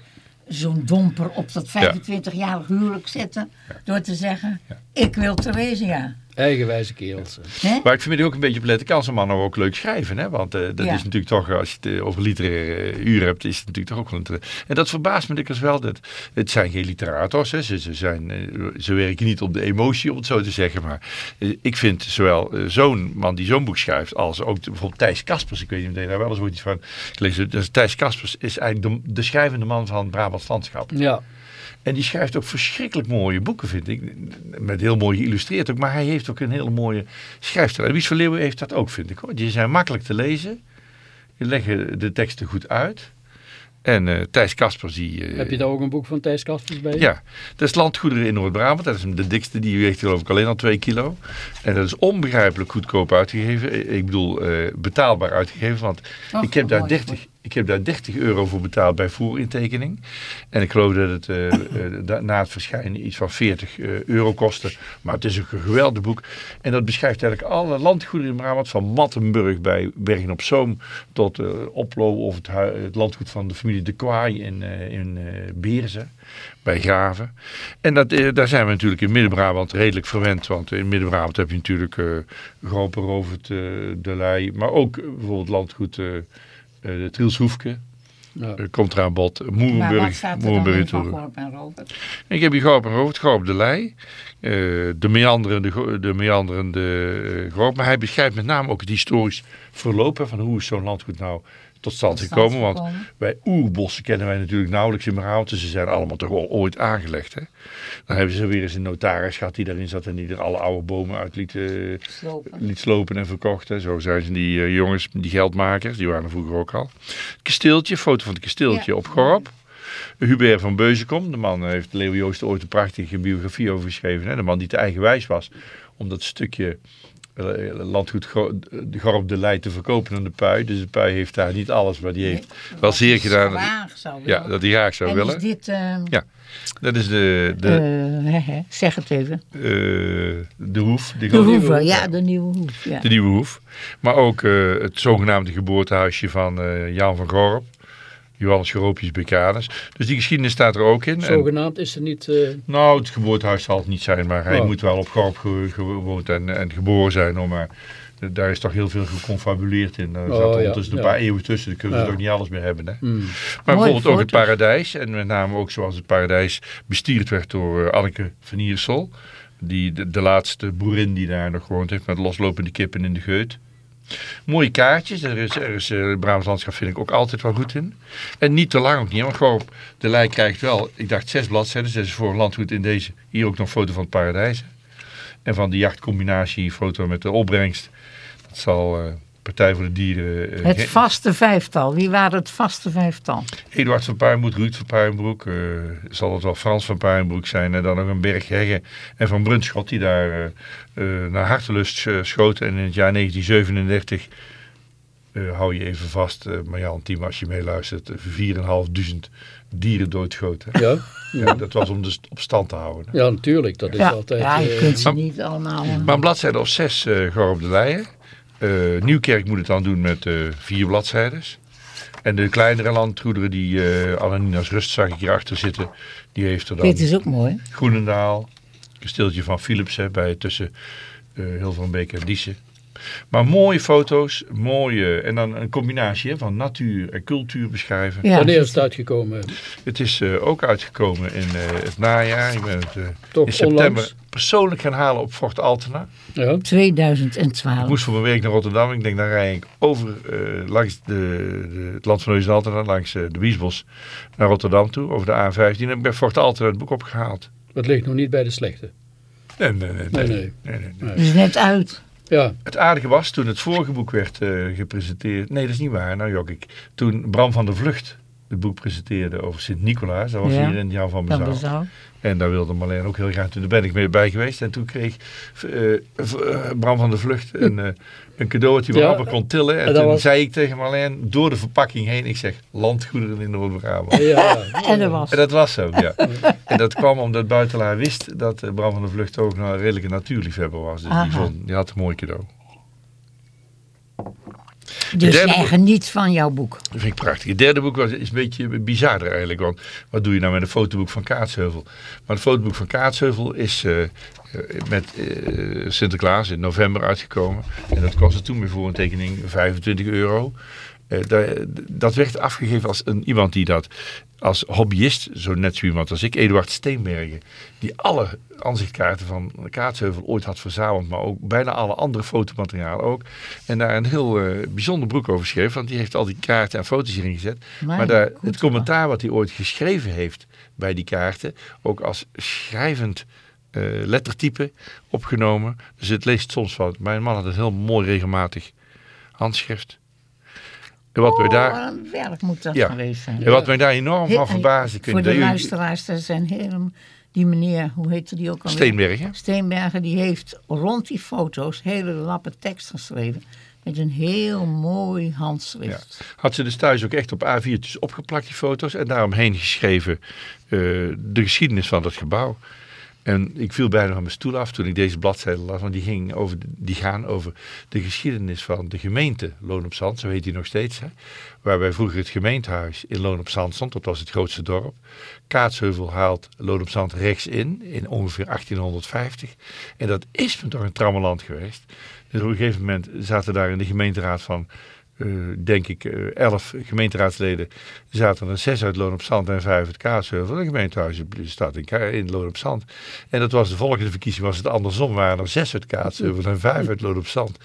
[SPEAKER 2] zo'n domper op dat 25-jarig huwelijk zetten? Door te zeggen, ik wil Theresia.
[SPEAKER 1] Eigenwijze kerels.
[SPEAKER 2] Hè?
[SPEAKER 4] Maar ik vind het ook een beetje opletten. Kan zo'n man nou ook leuk schrijven? Hè? Want eh, dat
[SPEAKER 2] Ja.
[SPEAKER 4] is natuurlijk toch, als je het eh, over literaire eh, uren hebt, is het natuurlijk toch ook wel interessant. En dat verbaast me dikwijls wel. Dat, het zijn geen literators. Hè? Ze, ze, zijn, eh, ze werken niet op de emotie, om het zo te zeggen. Maar eh, ik vind zowel eh, zo'n man die zo'n boek schrijft, als ook de- bijvoorbeeld Thijs Kaspers. Ik weet niet of je daar wel eens ooit iets van gelezen. Dus Thijs Kaspers is eigenlijk de, de schrijvende man van Brabants Landschap.
[SPEAKER 1] Ja.
[SPEAKER 4] En die schrijft ook verschrikkelijk mooie boeken, vind ik. Met heel mooi geïllustreerd ook. Maar hij heeft ook een hele mooie schrijfstijl. En Wies van Leeuwen heeft dat ook, vind ik. Hoor. Die zijn makkelijk te lezen. Die leggen de teksten goed uit. En eh, Thijs Kaspers, die... eh,
[SPEAKER 1] Heb je daar ook een boek van Thijs Kaspers bij?
[SPEAKER 4] ja, dat is landgoederen in Noord-Brabant. Dat is de dikste, die weegt geloof ik alleen al 2 kilo. En dat is onbegrijpelijk goedkoop uitgegeven. Ik bedoel, eh, betaalbaar uitgegeven. Want ik, heb daar
[SPEAKER 2] mooi.
[SPEAKER 4] 30, ik heb daar 30 euro voor betaald bij voerintekening. En ik geloof dat het eh, [laughs] eh, na het verschijnen iets van 40 eh, euro kostte. Maar het is ook een geweldig boek. En dat beschrijft eigenlijk alle landgoederen in Brabant. Van Mattenburg bij Bergen op Zoom tot Oplo of het, het landgoed van de familie De Kwaai in, in Beerzen bij Graven. En dat, daar zijn we natuurlijk in Midden-Brabant redelijk verwend. Want in Midden-Brabant heb je natuurlijk Gropen, Rovert, De Lei. Maar ook bijvoorbeeld landgoed de Trielshoefke.
[SPEAKER 1] Ja.
[SPEAKER 4] eh, komt eraan bod.
[SPEAKER 2] Maar wat
[SPEAKER 4] Moerenburg.
[SPEAKER 2] staat er dan
[SPEAKER 4] Moerenburg
[SPEAKER 2] in van
[SPEAKER 4] Tilburg.
[SPEAKER 2] Gorp en Robert?
[SPEAKER 4] Ik heb hier Groop en Rovert, Groop de Lei. eh, de meanderende, de meanderende eh, Groop. Maar hij beschrijft met name ook het historisch verloop. hè, van hoe is zo'n landgoed nou tot stand gekomen. Want bij oerbossen kennen wij natuurlijk nauwelijks in Brabant. Dus ze zijn allemaal toch wel ooit aangelegd. Hè? Dan hebben ze weer eens een notaris gehad die daarin zat. En die er alle oude bomen uit liet, eh,
[SPEAKER 2] Slopen.
[SPEAKER 4] liet slopen en verkocht. Hè. Zo zijn ze die eh, jongens, die geldmakers. Die waren er vroeger ook al. Kasteeltje, foto van het kasteeltje
[SPEAKER 2] Ja.
[SPEAKER 4] op Gorp. Hubert van Beuzenkom, de man heeft Leo Joost ooit een prachtige biografie over geschreven. Hè? De man die te eigenwijs was om dat stukje landgoed Go- de Gorp de Leij te verkopen aan de Pui. Dus de Pui heeft daar niet alles, maar die heeft wel zeer gedaan.
[SPEAKER 2] Graag zou
[SPEAKER 4] Ja, dat hij graag zou
[SPEAKER 2] en
[SPEAKER 4] willen.
[SPEAKER 2] is dit... eh,
[SPEAKER 4] Ja. Dat is de, de,
[SPEAKER 2] eh, [laughs] zeg het even.
[SPEAKER 4] eh, de hoef. De,
[SPEAKER 2] De hoeve, ja, de nieuwe hoef. Ja.
[SPEAKER 4] De Nieuwe Hoef. Maar ook eh, het zogenaamde geboortehuisje van eh, Jan van Gorp. Johannes Geroopjes Bekanus. Dus die geschiedenis staat er ook in. En-
[SPEAKER 1] Zogenaamd is er niet... eh,
[SPEAKER 4] nou, het geboortehuis zal het niet zijn, maar hij
[SPEAKER 1] Oh.
[SPEAKER 4] moet wel op Gorp ge- gewoond en, en geboren zijn. Hoor, maar daar is toch heel veel geconfabuleerd in. Er
[SPEAKER 1] Oh,
[SPEAKER 4] zat
[SPEAKER 1] ja,
[SPEAKER 4] ondertussen een
[SPEAKER 1] ja.
[SPEAKER 4] paar eeuwen tussen, daar kunnen we
[SPEAKER 1] Ja.
[SPEAKER 4] toch niet alles meer hebben. Hè?
[SPEAKER 1] hmm.
[SPEAKER 4] Maar bijvoorbeeld ook het paradijs. En met name ook zoals het paradijs bestuurd werd door eh, Anneke van Iersel. Die, de, de laatste boerin die daar nog gewoond heeft met loslopende kippen in de geut. Mooie kaartjes. Er is, is het Brabants landschap vind ik ook altijd wel goed in. En niet te lang ook niet. Want gewoon de lijn krijgt wel, ik dacht zes bladzijden. Dus voor een landgoed in deze. Hier ook nog foto van het paradijs. En van die jachtcombinatie foto met de opbrengst. Dat zal eh, Partij voor de Dieren... eh,
[SPEAKER 2] Het vaste vijftal. Wie waren het vaste vijftal?
[SPEAKER 4] Eduard van Puijenbroek, Ruud van Puijenbroek, eh, zal het wel Frans van Puijenbroek zijn. En dan nog een berg Heggen en van Brunschot die daar eh, naar hartelust schoten. En in het jaar 1937, eh, hou je even vast, eh Marjan Team als je meeluistert, eh, 4.500 dieren doodschoten.
[SPEAKER 1] ja. [laughs]
[SPEAKER 4] Ja, dat was om de st- op stand te houden.
[SPEAKER 1] ja, natuurlijk. Dat is
[SPEAKER 2] Ja,
[SPEAKER 1] altijd...
[SPEAKER 2] ja, je kunt ze
[SPEAKER 4] maar-
[SPEAKER 2] niet allemaal...
[SPEAKER 4] Maar een bladzijde of zes uh, Gorp de Leijen. Eh, Nieuwkerk moet het dan doen met eh, vier bladzijdes. En de kleinere landgoederen die Ananina's Rust zag ik hierachter zitten. Die heeft er dan
[SPEAKER 2] Dit is ook mooi.
[SPEAKER 4] Groenendaal. Kasteeltje van Philips hè, bij, tussen Hilverenbeek en Diezen. Maar mooie foto's, mooie, en dan een combinatie hè, van natuur en cultuur beschrijven.
[SPEAKER 2] Ja,
[SPEAKER 1] Wanneer is het uitgekomen?
[SPEAKER 4] Het is eh, ook uitgekomen in eh, het najaar. Ik ben het eh,
[SPEAKER 1] Toch
[SPEAKER 4] in september
[SPEAKER 1] onlangs?
[SPEAKER 4] persoonlijk gaan halen op Fort Altena.
[SPEAKER 1] Ja.
[SPEAKER 4] Ik
[SPEAKER 2] 2012.
[SPEAKER 4] moest voor mijn werk naar Rotterdam. Ik denk, dan rij ik over eh, langs de, de, het land van Neus en Altena, langs de Wiesbos, naar Rotterdam toe, over de A15. En ik ben Fort Altena het boek opgehaald.
[SPEAKER 1] Het ligt nog niet bij de slechte.
[SPEAKER 4] Nee, nee, nee.
[SPEAKER 1] Nee,
[SPEAKER 4] nee.
[SPEAKER 1] nee.
[SPEAKER 4] nee, nee, nee.
[SPEAKER 2] Het is net uit.
[SPEAKER 1] Ja,
[SPEAKER 4] Het aardige was, toen het vorige boek werd eh, gepresenteerd... Nee, dat is niet waar. Nou jok ik. Toen Bram van der Vlucht het boek presenteerde over Sint-Nicolaas. Dat was
[SPEAKER 2] Ja.
[SPEAKER 4] hier in Jan van
[SPEAKER 2] Dat
[SPEAKER 4] Bezouw. En daar wilde Marleen ook heel graag. Toen ben ik mee bij geweest. En toen kreeg eh, eh, Bram van der Vlucht een, eh, een cadeau dat hij wel
[SPEAKER 1] Ja.
[SPEAKER 4] amper kon tillen. En toen
[SPEAKER 1] was-
[SPEAKER 4] zei ik tegen Marleen door de verpakking heen. Ik zeg, landgoederen in Noord-Brabant.
[SPEAKER 1] ja. [laughs]
[SPEAKER 2] En dat was.
[SPEAKER 4] En dat was zo, ja. En dat kwam omdat Buitelaar wist dat Bram van der Vlucht ook nog een redelijke natuurliefhebber was. Dus die, vond, die had een mooi cadeau.
[SPEAKER 2] Dus jij
[SPEAKER 4] boek-
[SPEAKER 2] geniet van jouw boek.
[SPEAKER 4] Dat vind ik prachtig. Het derde boek was, is een beetje bizarder eigenlijk. Want wat doe je nou met een fotoboek van Kaatsheuvel? Maar het fotoboek van Kaatsheuvel is eh, eh, met eh, Sinterklaas in november uitgekomen. En dat kostte toen weer voor een tekening 25 euro. Eh, da- dat werd afgegeven als een, iemand die dat als hobbyist, zo net zo iemand als ik, Eduard Steenbergen, die alle aanzichtkaarten van Kaatsheuvel ooit had verzameld, maar ook bijna alle andere fotomateriaal ook. En daar een heel eh, bijzonder boek over schreef, want die heeft al die kaarten en foto's hierin gezet.
[SPEAKER 2] Mijn
[SPEAKER 4] maar daar, het commentaar wat hij ooit geschreven heeft bij die kaarten, ook als schrijvend eh, lettertype opgenomen. Dus het leest soms fout. Mijn man had het heel mooi regelmatig handschrift. En wat
[SPEAKER 2] Oh,
[SPEAKER 4] daar,
[SPEAKER 2] een werk moet dat
[SPEAKER 4] Ja.
[SPEAKER 2] geweest zijn.
[SPEAKER 4] en wat mij daar enorm van verbaasde.
[SPEAKER 2] Voor de luisteraars, er zijn heel, die meneer, hoe heette die ook alweer?
[SPEAKER 4] Steenbergen.
[SPEAKER 2] Steenbergen, die heeft rond die foto's hele lappen tekst geschreven. Met een heel mooi handschrift.
[SPEAKER 4] Had ze dus thuis ook echt op A4'tjes opgeplakt, die foto's. En daaromheen geschreven eh, de geschiedenis van dat gebouw. En ik viel bijna van mijn stoel af toen ik deze bladzijde las. Want die, ging over, die gaan over de geschiedenis van de gemeente Loon op Zand. Zo heet die nog steeds. Hè? Waarbij vroeger het gemeentehuis in Loon op Zand stond. Dat was het grootste dorp. Kaatsheuvel haalt Loon op Zand rechts in. In ongeveer 1850. En dat is me toch een trammeland geweest. Dus op een gegeven moment zaten daar in de gemeenteraad van eh, denk ik, eh, elf gemeenteraadsleden zaten er zes uit Loon op Zand en vijf uit Kaatsheuvel. En gemeentehuis staat in, in Loon op Zand. En dat was de volgende verkiezing, was het andersom, waren er zes uit Kaatsheuvel en vijf uit Loon op Zand.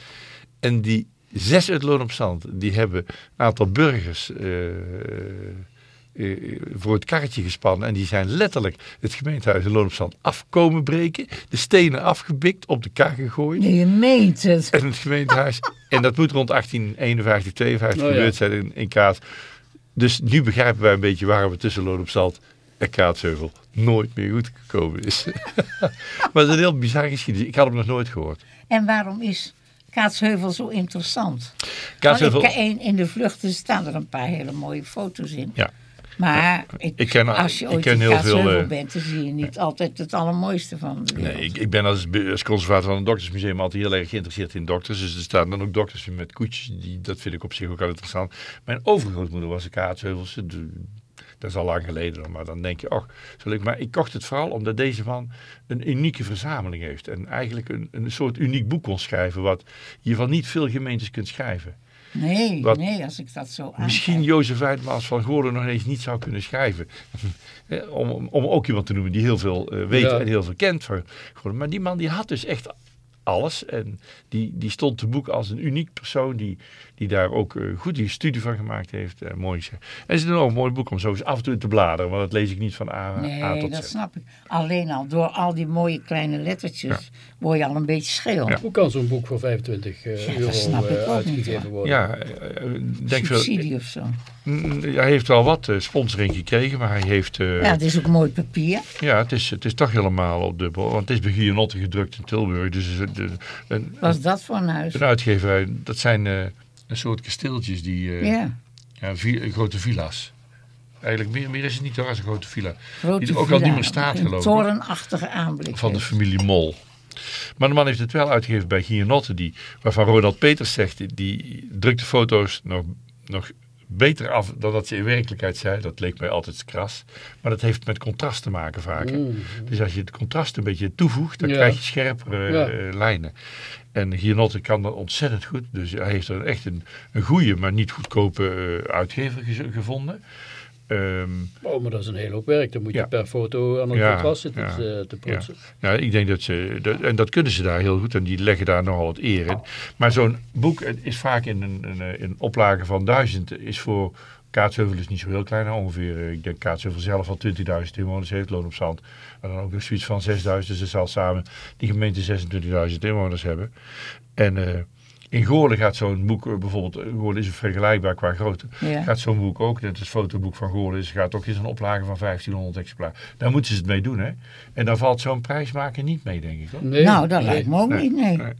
[SPEAKER 4] En die zes uit Loon op Zand, die hebben een aantal burgers eh, voor het karretje gespannen. En die zijn letterlijk het gemeentehuis in Loon op Zand afkomen breken. De stenen afgebikt, op de kar gegooid.
[SPEAKER 2] Nee, je meent het.
[SPEAKER 4] En het gemeentehuis. [laughs] en dat moet rond 1851, 52
[SPEAKER 1] Oh ja.
[SPEAKER 4] gebeurd zijn in, in Kaat. dus nu begrijpen wij een beetje waarom het tussen Loon op Zand en Kaatsheuvel nooit meer goed gekomen is. [laughs] maar het is een heel bizarre geschiedenis. Ik had hem nog nooit gehoord.
[SPEAKER 2] En waarom is Kaatsheuvel zo interessant?
[SPEAKER 4] Kaatsheuvel,
[SPEAKER 2] in, in de vluchten staan er een paar hele mooie foto's in.
[SPEAKER 4] ja.
[SPEAKER 2] Maar ik,
[SPEAKER 4] Ik ken-
[SPEAKER 2] als je
[SPEAKER 4] ik
[SPEAKER 2] ooit in Kaatsheuvel
[SPEAKER 4] eh,
[SPEAKER 2] bent, dan zie je niet altijd het allermooiste van de wereld.
[SPEAKER 4] Nee, ik, ik ben als, conservator van een doktersmuseum altijd heel erg geïnteresseerd in dokters. Dus er staan dan ook dokters met koetjes. Die, dat vind ik op zich ook al interessant. Mijn overgrootmoeder was een Kaatsheuvelsse. de- Dat is al lang geleden, maar dan denk je, ach, zo leuk. Maar ik kocht het vooral omdat deze man een unieke verzameling heeft. En eigenlijk een, een soort uniek boek kon schrijven, wat je van niet veel gemeentes kunt schrijven.
[SPEAKER 2] Nee,
[SPEAKER 4] Wat-
[SPEAKER 2] nee, als ik dat zo aankijk.
[SPEAKER 4] Misschien Jozef Eidmaas van Goorlen nog eens niet zou kunnen schrijven. [laughs] Eh, om, om, ook iemand te noemen die heel veel eh, weet
[SPEAKER 1] Ja.
[SPEAKER 4] en heel veel kent van. Maar die man die had dus echt alles. En die, die stond te boek als een uniek persoon die, die daar ook eh, goed die studie van gemaakt heeft. Eh, mooi zeg. En het is een ook een mooi boek om zo eens af en toe te bladeren. Want dat lees ik niet van A, A
[SPEAKER 2] Nee,
[SPEAKER 4] tot
[SPEAKER 2] dat
[SPEAKER 4] Z.
[SPEAKER 2] snap ik. Alleen al door al die mooie kleine lettertjes word je al een beetje scheel.
[SPEAKER 4] Ja.
[SPEAKER 1] Hoe kan zo'n boek voor 25 eh,
[SPEAKER 2] Ja, dat
[SPEAKER 1] euro
[SPEAKER 2] snap ik ook niet,
[SPEAKER 1] uitgegeven worden?
[SPEAKER 4] Ja, denk
[SPEAKER 2] Subsidie of zo.
[SPEAKER 4] Mm, hij heeft wel wat sponsoring gekregen, maar hij heeft... eh,
[SPEAKER 2] Ja, het is ook mooi papier.
[SPEAKER 4] Ja, het is, het is toch helemaal op dubbel. Want het is bij Guillonotte gedrukt in Tilburg. Dus een,
[SPEAKER 2] Wat is dat voor een huis?
[SPEAKER 4] een uitgeverij. Dat zijn eh, een soort kasteeltjes, die eh,
[SPEAKER 2] Ja,
[SPEAKER 4] ja, vi- grote villa's. Eigenlijk meer, meer is het niet hoor, als een grote villa.
[SPEAKER 2] grote
[SPEAKER 4] die er ook al niet meer staat, geloof ik.
[SPEAKER 2] torenachtige aanblik.
[SPEAKER 4] Van de
[SPEAKER 2] heeft.
[SPEAKER 4] familie Mol. Maar de man heeft het wel uitgegeven bij Guillonotte. Die, waarvan Ronald Peters zegt, die, drukt de foto's nog, nog beter af dan dat ze in werkelijkheid zei. Dat leek mij altijd kras. Maar dat heeft met contrast te maken vaak. hè.
[SPEAKER 1] Mm.
[SPEAKER 4] Dus als je het contrast een beetje toevoegt, dan
[SPEAKER 1] Ja.
[SPEAKER 4] krijg je scherpere
[SPEAKER 1] Ja.
[SPEAKER 4] eh, lijnen. En Gianotte kan dat ontzettend goed. Dus hij heeft er echt een, een goede, maar niet goedkope eh, uitgever gevonden. Ehm,
[SPEAKER 1] Oh, maar dat is een hele hoop werk. Dan moet je
[SPEAKER 4] Ja.
[SPEAKER 1] per foto aan het
[SPEAKER 4] Ja,
[SPEAKER 1] contrast zitten
[SPEAKER 4] ja,
[SPEAKER 1] te, te poetsen.
[SPEAKER 4] nou, ik denk dat ze, dat, en dat kunnen ze daar heel goed en die leggen daar nogal wat eer in. Maar zo'n boek eh, is vaak in een, een, eh, een oplage van duizend, is voor Kaatsheuvel is niet zo heel klein. Ongeveer, eh, ik denk Kaatsheuvel zelf al 20.000 inwoners heeft, Loon op Zand. En dan ook nog zoiets van 6.000, dus er zal samen die gemeente 26.000 inwoners hebben. En eh, in Goorlen gaat zo'n boek, eh, bijvoorbeeld, Goorlen is vergelijkbaar qua grootte.
[SPEAKER 2] Ja.
[SPEAKER 4] Gaat zo'n boek ook, net als het fotoboek van Goorlen is, gaat ook in zo'n oplage van 1500 exemplaren. Daar moeten ze het mee doen, hè. En daar valt zo'n prijsmaker niet mee, denk ik. Hoor.
[SPEAKER 1] Nee,
[SPEAKER 2] nou, dat
[SPEAKER 1] nee.
[SPEAKER 2] lijkt me ook
[SPEAKER 4] Nee,
[SPEAKER 2] niet, nee.
[SPEAKER 4] nee.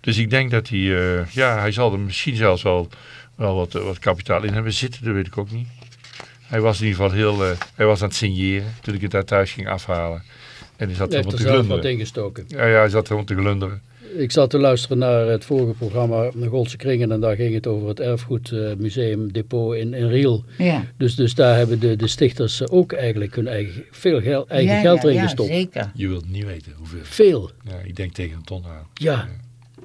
[SPEAKER 4] Dus ik denk dat hij, eh, ja, hij zal er misschien zelfs wel, wel wat, eh, wat kapitaal in hebben zitten, dat weet ik ook niet. Hij was in ieder geval heel, eh, hij was aan het signeren toen ik het daar thuis ging afhalen. En hij zat
[SPEAKER 1] Hij
[SPEAKER 4] er
[SPEAKER 1] heeft
[SPEAKER 4] om
[SPEAKER 1] er
[SPEAKER 4] te
[SPEAKER 1] zelf wat
[SPEAKER 4] glunderen.
[SPEAKER 1] ingestoken.
[SPEAKER 4] Ja, ja, hij zat er om te glunderen.
[SPEAKER 1] Ik zat te luisteren naar het vorige programma, de Goldse Kringen, en daar ging het over het erfgoedmuseum depot in, in Riel.
[SPEAKER 2] Ja.
[SPEAKER 1] Dus, dus daar hebben de, de stichters ook eigenlijk hun eigen, veel gel- eigen
[SPEAKER 2] ja,
[SPEAKER 1] geld
[SPEAKER 2] ja,
[SPEAKER 1] erin
[SPEAKER 2] ja,
[SPEAKER 1] gestopt.
[SPEAKER 2] zeker.
[SPEAKER 4] Je wilt niet weten hoeveel.
[SPEAKER 1] Veel,
[SPEAKER 4] Ja, ik denk tegen een ton aan.
[SPEAKER 1] ja.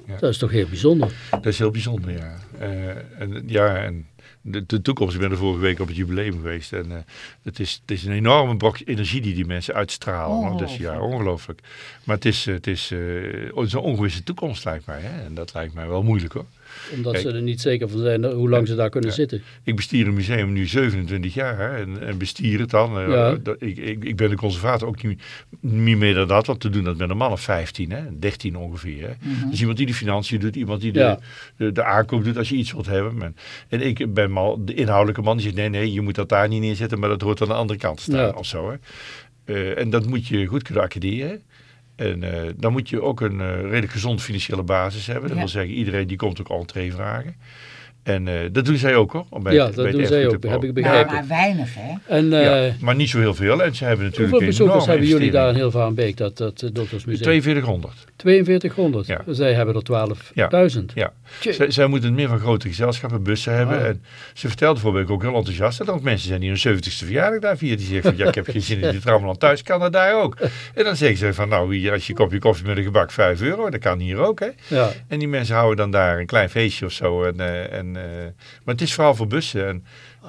[SPEAKER 4] Ja.
[SPEAKER 1] Dat is toch heel bijzonder.
[SPEAKER 4] Dat is heel bijzonder, ja. Eh, en, ja, en de, de toekomst, ik ben er vorige week op het jubileum geweest. En eh, het, is, het is een enorme brok energie die die mensen uitstralen. Dus ja, ongelooflijk. Maar het is, het is eh, zo'n ongewisse toekomst lijkt mij. Hè? En dat lijkt mij wel moeilijk hoor.
[SPEAKER 1] Omdat
[SPEAKER 4] Kijk.
[SPEAKER 1] ze er niet zeker van zijn hoe lang ze daar kunnen
[SPEAKER 4] Ja.
[SPEAKER 1] zitten.
[SPEAKER 4] Ik bestier een museum nu 27 jaar en, en bestier het dan. Eh,
[SPEAKER 1] Ja.
[SPEAKER 4] ik, ik, ik ben de conservator ook niet, niet meer dan dat, want we doen dat met een man of 15, hè, 13 ongeveer. Hè. Dus iemand die de financiën doet, iemand die de,
[SPEAKER 1] Ja.
[SPEAKER 4] de, de aankoop doet als je iets wilt hebben. En ik ben mal de inhoudelijke man die zegt, nee, nee, je moet dat daar niet neerzetten, maar dat hoort aan de andere kant te staan of zo. Hè. Eh, en dat moet je goed kunnen accrediteren. En eh, dan moet je ook een eh, redelijk gezond financiële basis hebben. Dat
[SPEAKER 2] Ja.
[SPEAKER 4] wil zeggen, iedereen die komt ook entree vragen. En eh, dat doen zij ook hoor. Bij
[SPEAKER 1] ja,
[SPEAKER 4] bij
[SPEAKER 1] dat doen zij ook, heb ik begrepen.
[SPEAKER 2] maar weinig, hè?
[SPEAKER 1] En eh,
[SPEAKER 4] Ja, maar niet zo heel veel. En ze hebben natuurlijk
[SPEAKER 1] hoeveel bezoekers hebben jullie daar in Vaanbeek, dat, dat eh, doktersmuseum?
[SPEAKER 4] 4200.
[SPEAKER 1] 4200.
[SPEAKER 4] Ja.
[SPEAKER 1] Zij hebben er 12.000.
[SPEAKER 4] Ja. Zij, zij moeten meer van grote gezelschappen, bussen hebben.
[SPEAKER 1] Ah.
[SPEAKER 4] En ze vertelde vorige week ook heel enthousiast dat er ook mensen zijn die hun 70ste verjaardag daar vieren. Die zeggen van ja, ik heb geen zin in dit rammeland thuis, kan dat daar ook. En dan zeggen ze van nou, hier, als je een kopje koffie met een gebak 5 euro, dat kan hier ook hè.
[SPEAKER 1] Ja.
[SPEAKER 4] En die mensen houden dan daar een klein feestje of zo. En, eh, en, eh, maar het is vooral voor bussen. En,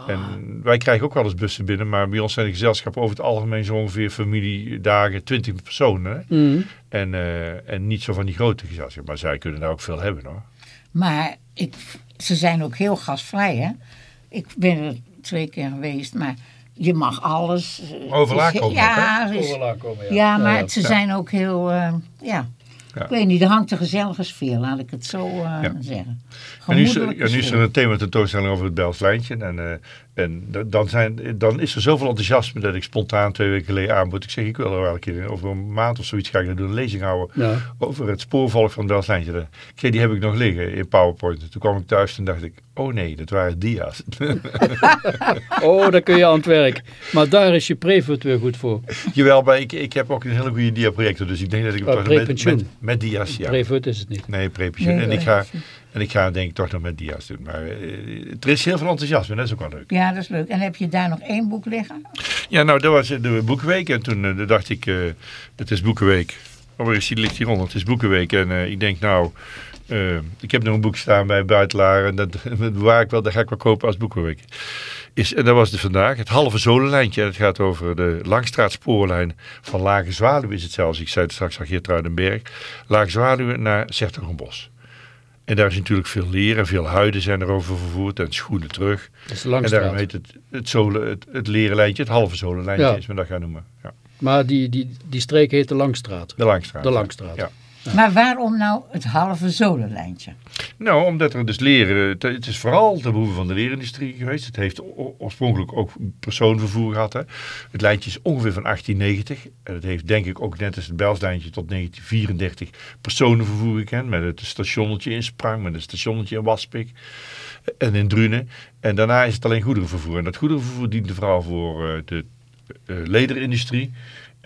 [SPEAKER 4] en wij krijgen ook wel eens bussen binnen. Maar bij ons zijn de gezelschappen over het algemeen zo ongeveer familiedagen 20 personen. Hè?
[SPEAKER 1] Mhm.
[SPEAKER 4] En, eh, en niet zo van die grote gezelschappen. Maar zij kunnen daar ook veel hebben hoor.
[SPEAKER 2] Maar ik, ze zijn ook heel gastvrij, hè? Ik ben er twee keer geweest, maar je mag alles. eh,
[SPEAKER 4] Overlaag komen
[SPEAKER 2] Ja,
[SPEAKER 4] ook,
[SPEAKER 2] is-
[SPEAKER 1] Overlaag komen, ja.
[SPEAKER 2] ja, maar
[SPEAKER 1] ja.
[SPEAKER 2] ze zijn ook heel, eh, ja.
[SPEAKER 4] Ja.
[SPEAKER 2] Ik weet niet, er hangt een gezellige sfeer, laat ik het zo eh,
[SPEAKER 4] Ja.
[SPEAKER 2] zeggen.
[SPEAKER 4] En nu is, er- ja, nu is er een thema tentoonstelling over het Bels Lijntje. En eh, En da- dan, zijn, dan is er zoveel enthousiasme dat ik spontaan twee weken geleden aanbood. Ik zeg, ik wil er wel een keer over een maand of zoiets ga ik doen, een lezing houden
[SPEAKER 1] Ja.
[SPEAKER 4] over het spoorvolk van Welslijntje. Ik die heb ik nog liggen in PowerPoint. Toen kwam ik thuis en dacht ik, oh nee, dat waren dia's. [laughs]
[SPEAKER 1] Oh, dan kun je aan het werk. Maar daar is je prevent weer goed voor.
[SPEAKER 4] Jawel, maar ik, ik heb ook een hele goede diaprojector. Dus ik denk dat ik toch met, met, met dia's, ja.
[SPEAKER 1] Prevent is het niet.
[SPEAKER 4] Nee, prepensioen.
[SPEAKER 2] Nee,
[SPEAKER 4] en, ik ga, en ik ga denk ik toch nog met dia's doen. Maar eh, er is heel veel enthousiasme, dat is ook wel leuk.
[SPEAKER 2] Ja, dat is leuk. En heb je daar nog één boek liggen?
[SPEAKER 4] Ja, nou, dat was de Boekenweek. En toen eh, dacht ik, eh, het is Boekenweek. Oh, waar is die? Ligt hieronder. Het is Boekenweek. En eh, ik denk, nou, eh, ik heb nog een boek staan bij Buitelaar. En dat, [laughs] dat bewaar ik wel, dat ga ik wel kopen als Boekenweek. Is, en dat was het vandaag. Het halve zolenlijntje. En het gaat over de Langstraatspoorlijn van Lage Zwaluwe is het zelfs. Ik zei het straks aan Geertruidenberg. Lage Zwaluwe naar Zertogenbos. En daar is natuurlijk veel leer en veel huiden zijn erover vervoerd. En schoenen terug. En daarom heet het het, zolen, het, het leren lijntje, het halve zolenlijntje
[SPEAKER 1] Ja.
[SPEAKER 4] is men dat gaan noemen. Ja.
[SPEAKER 1] Maar die, die, die streek heet de Langstraat.
[SPEAKER 4] De Langstraat.
[SPEAKER 1] De. Langstraat.
[SPEAKER 4] Ja.
[SPEAKER 2] Maar waarom nou het halve zolenlijntje?
[SPEAKER 4] Nou, omdat er dus leren, het, is vooral de behoeve van de leerindustrie geweest. Het heeft oorspronkelijk ook persoonvervoer gehad. Hè. Het lijntje is ongeveer van 1890. En het heeft denk ik ook net als het Belslijntje tot 1934 personenvervoer gekend. Met het stationnetje in Sprang, met het stationnetje in Waspik en in Drunen. En daarna is het alleen goederenvervoer. En dat goederenvervoer diende vooral voor eh, de eh, lederindustrie.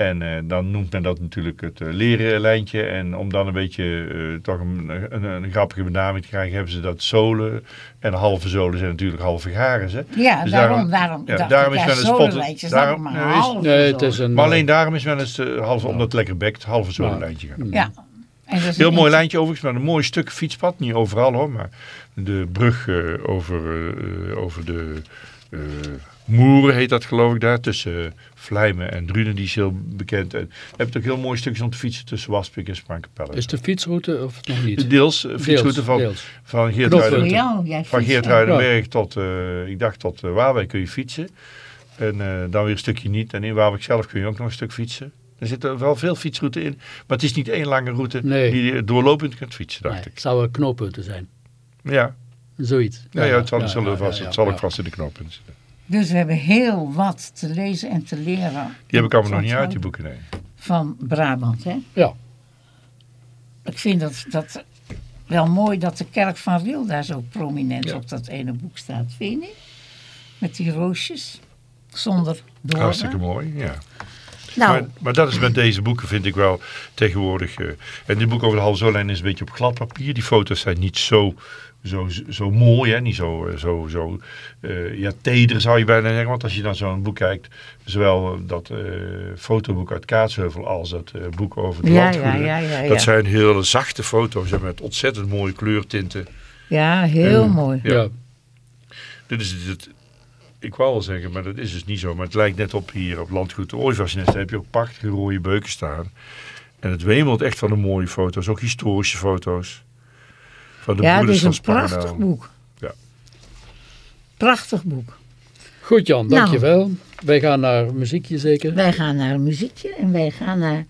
[SPEAKER 4] En eh, dan noemt men dat natuurlijk het uh, lerenlijntje. En om dan een beetje eh, toch een, een, een grappige benaming te krijgen, hebben ze dat zolen. En halve zolen zijn natuurlijk halve garens. Hè?
[SPEAKER 2] Ja,
[SPEAKER 4] Dus
[SPEAKER 2] daarom, daarom,
[SPEAKER 4] ja,
[SPEAKER 2] dacht
[SPEAKER 4] daarom
[SPEAKER 2] ik,
[SPEAKER 4] is
[SPEAKER 2] ja,
[SPEAKER 4] wel een spot- daarom-
[SPEAKER 2] maar
[SPEAKER 4] nee, is-
[SPEAKER 2] halve
[SPEAKER 1] Nee, het is
[SPEAKER 2] zolen.
[SPEAKER 1] een...
[SPEAKER 4] Maar
[SPEAKER 1] eh,
[SPEAKER 4] alleen daarom is wel eens eh, halve, omdat het lekker bekt, halve zolenlijntje gaan.
[SPEAKER 2] Ja. En dat is
[SPEAKER 4] Heel mooi lijntje overigens, met een mooi stuk fietspad. Niet overal hoor, maar de brug eh, over, eh, over de eh, Moeren heet dat geloof ik daar. Tussen eh, Vlijmen en Drunen, die is heel bekend. En je hebt ook heel mooie stukjes om te fietsen tussen Waspik en Sprankapelle.
[SPEAKER 1] Is de fietsroute of nog niet?
[SPEAKER 4] Deels, eh, fietsroute
[SPEAKER 1] Deels,
[SPEAKER 4] van,
[SPEAKER 1] deels.
[SPEAKER 4] van
[SPEAKER 2] fietst,
[SPEAKER 4] Geertruidenberg tot, eh, ik dacht tot uh, Waalwijk kun je fietsen. En eh, dan weer een stukje niet. En in Waalwijk zelf kun je ook nog een stuk fietsen. Er zitten wel veel fietsroutes in. Maar het is niet één lange route
[SPEAKER 1] Nee.
[SPEAKER 4] die je doorlopend kunt fietsen, dacht
[SPEAKER 1] Nee,
[SPEAKER 4] ik.
[SPEAKER 1] het zou een knooppunten zijn.
[SPEAKER 4] Ja,
[SPEAKER 1] Zoiets.
[SPEAKER 4] ja, ja, het zal,
[SPEAKER 1] ja,
[SPEAKER 4] vast, het zal ook vast in de knooppunten zitten.
[SPEAKER 2] Dus we hebben heel wat te lezen en te leren.
[SPEAKER 4] Die heb ik allemaal nog
[SPEAKER 2] Van-
[SPEAKER 4] niet uit, die boeken. Nee.
[SPEAKER 2] Van Brabant, hè?
[SPEAKER 1] Ja.
[SPEAKER 2] Ik vind dat, dat wel mooi dat de kerk van Riel daar zo prominent
[SPEAKER 1] Ja.
[SPEAKER 2] op dat ene boek staat. Vind je niet? Met die roosjes. Zonder
[SPEAKER 4] Hartstikke
[SPEAKER 2] doornen.
[SPEAKER 4] mooi, ja.
[SPEAKER 2] Nou,
[SPEAKER 4] Maar, maar dat is met deze boeken, vind ik wel tegenwoordig. eh, en dit boek over de halve is een beetje op glad papier. Die foto's zijn niet zo, zo, zo mooi, hè? niet zo, eh, zo, zo eh, ja, teder zou je bijna zeggen. Want als je naar zo'n boek kijkt, zowel dat eh, fotoboek uit Kaatsheuvel als dat eh, boek over de
[SPEAKER 2] ja, ja,
[SPEAKER 4] landgoederen.
[SPEAKER 2] ja, ja, ja.
[SPEAKER 4] Dat zijn hele zachte foto's en met ontzettend mooie kleurtinten.
[SPEAKER 2] ja, heel
[SPEAKER 4] En-
[SPEAKER 2] mooi.
[SPEAKER 4] Ja.
[SPEAKER 1] Ja.
[SPEAKER 4] Dit is het, ik wou wel zeggen, maar dat is dus niet zo. Maar het lijkt net op hier op landgoed de Ooivarsnest. Daar heb je ook prachtige rode beuken staan. En het wemelt echt van de mooie foto's. Ook historische foto's. Van de
[SPEAKER 2] Ja, het
[SPEAKER 4] broeders
[SPEAKER 2] is
[SPEAKER 4] van
[SPEAKER 2] een prachtig boek.
[SPEAKER 4] Ja.
[SPEAKER 2] Prachtig boek.
[SPEAKER 1] Goed Jan,
[SPEAKER 2] Nou.
[SPEAKER 1] dankjewel. Wij gaan naar muziekje zeker.
[SPEAKER 2] Wij gaan naar muziekje en wij gaan naar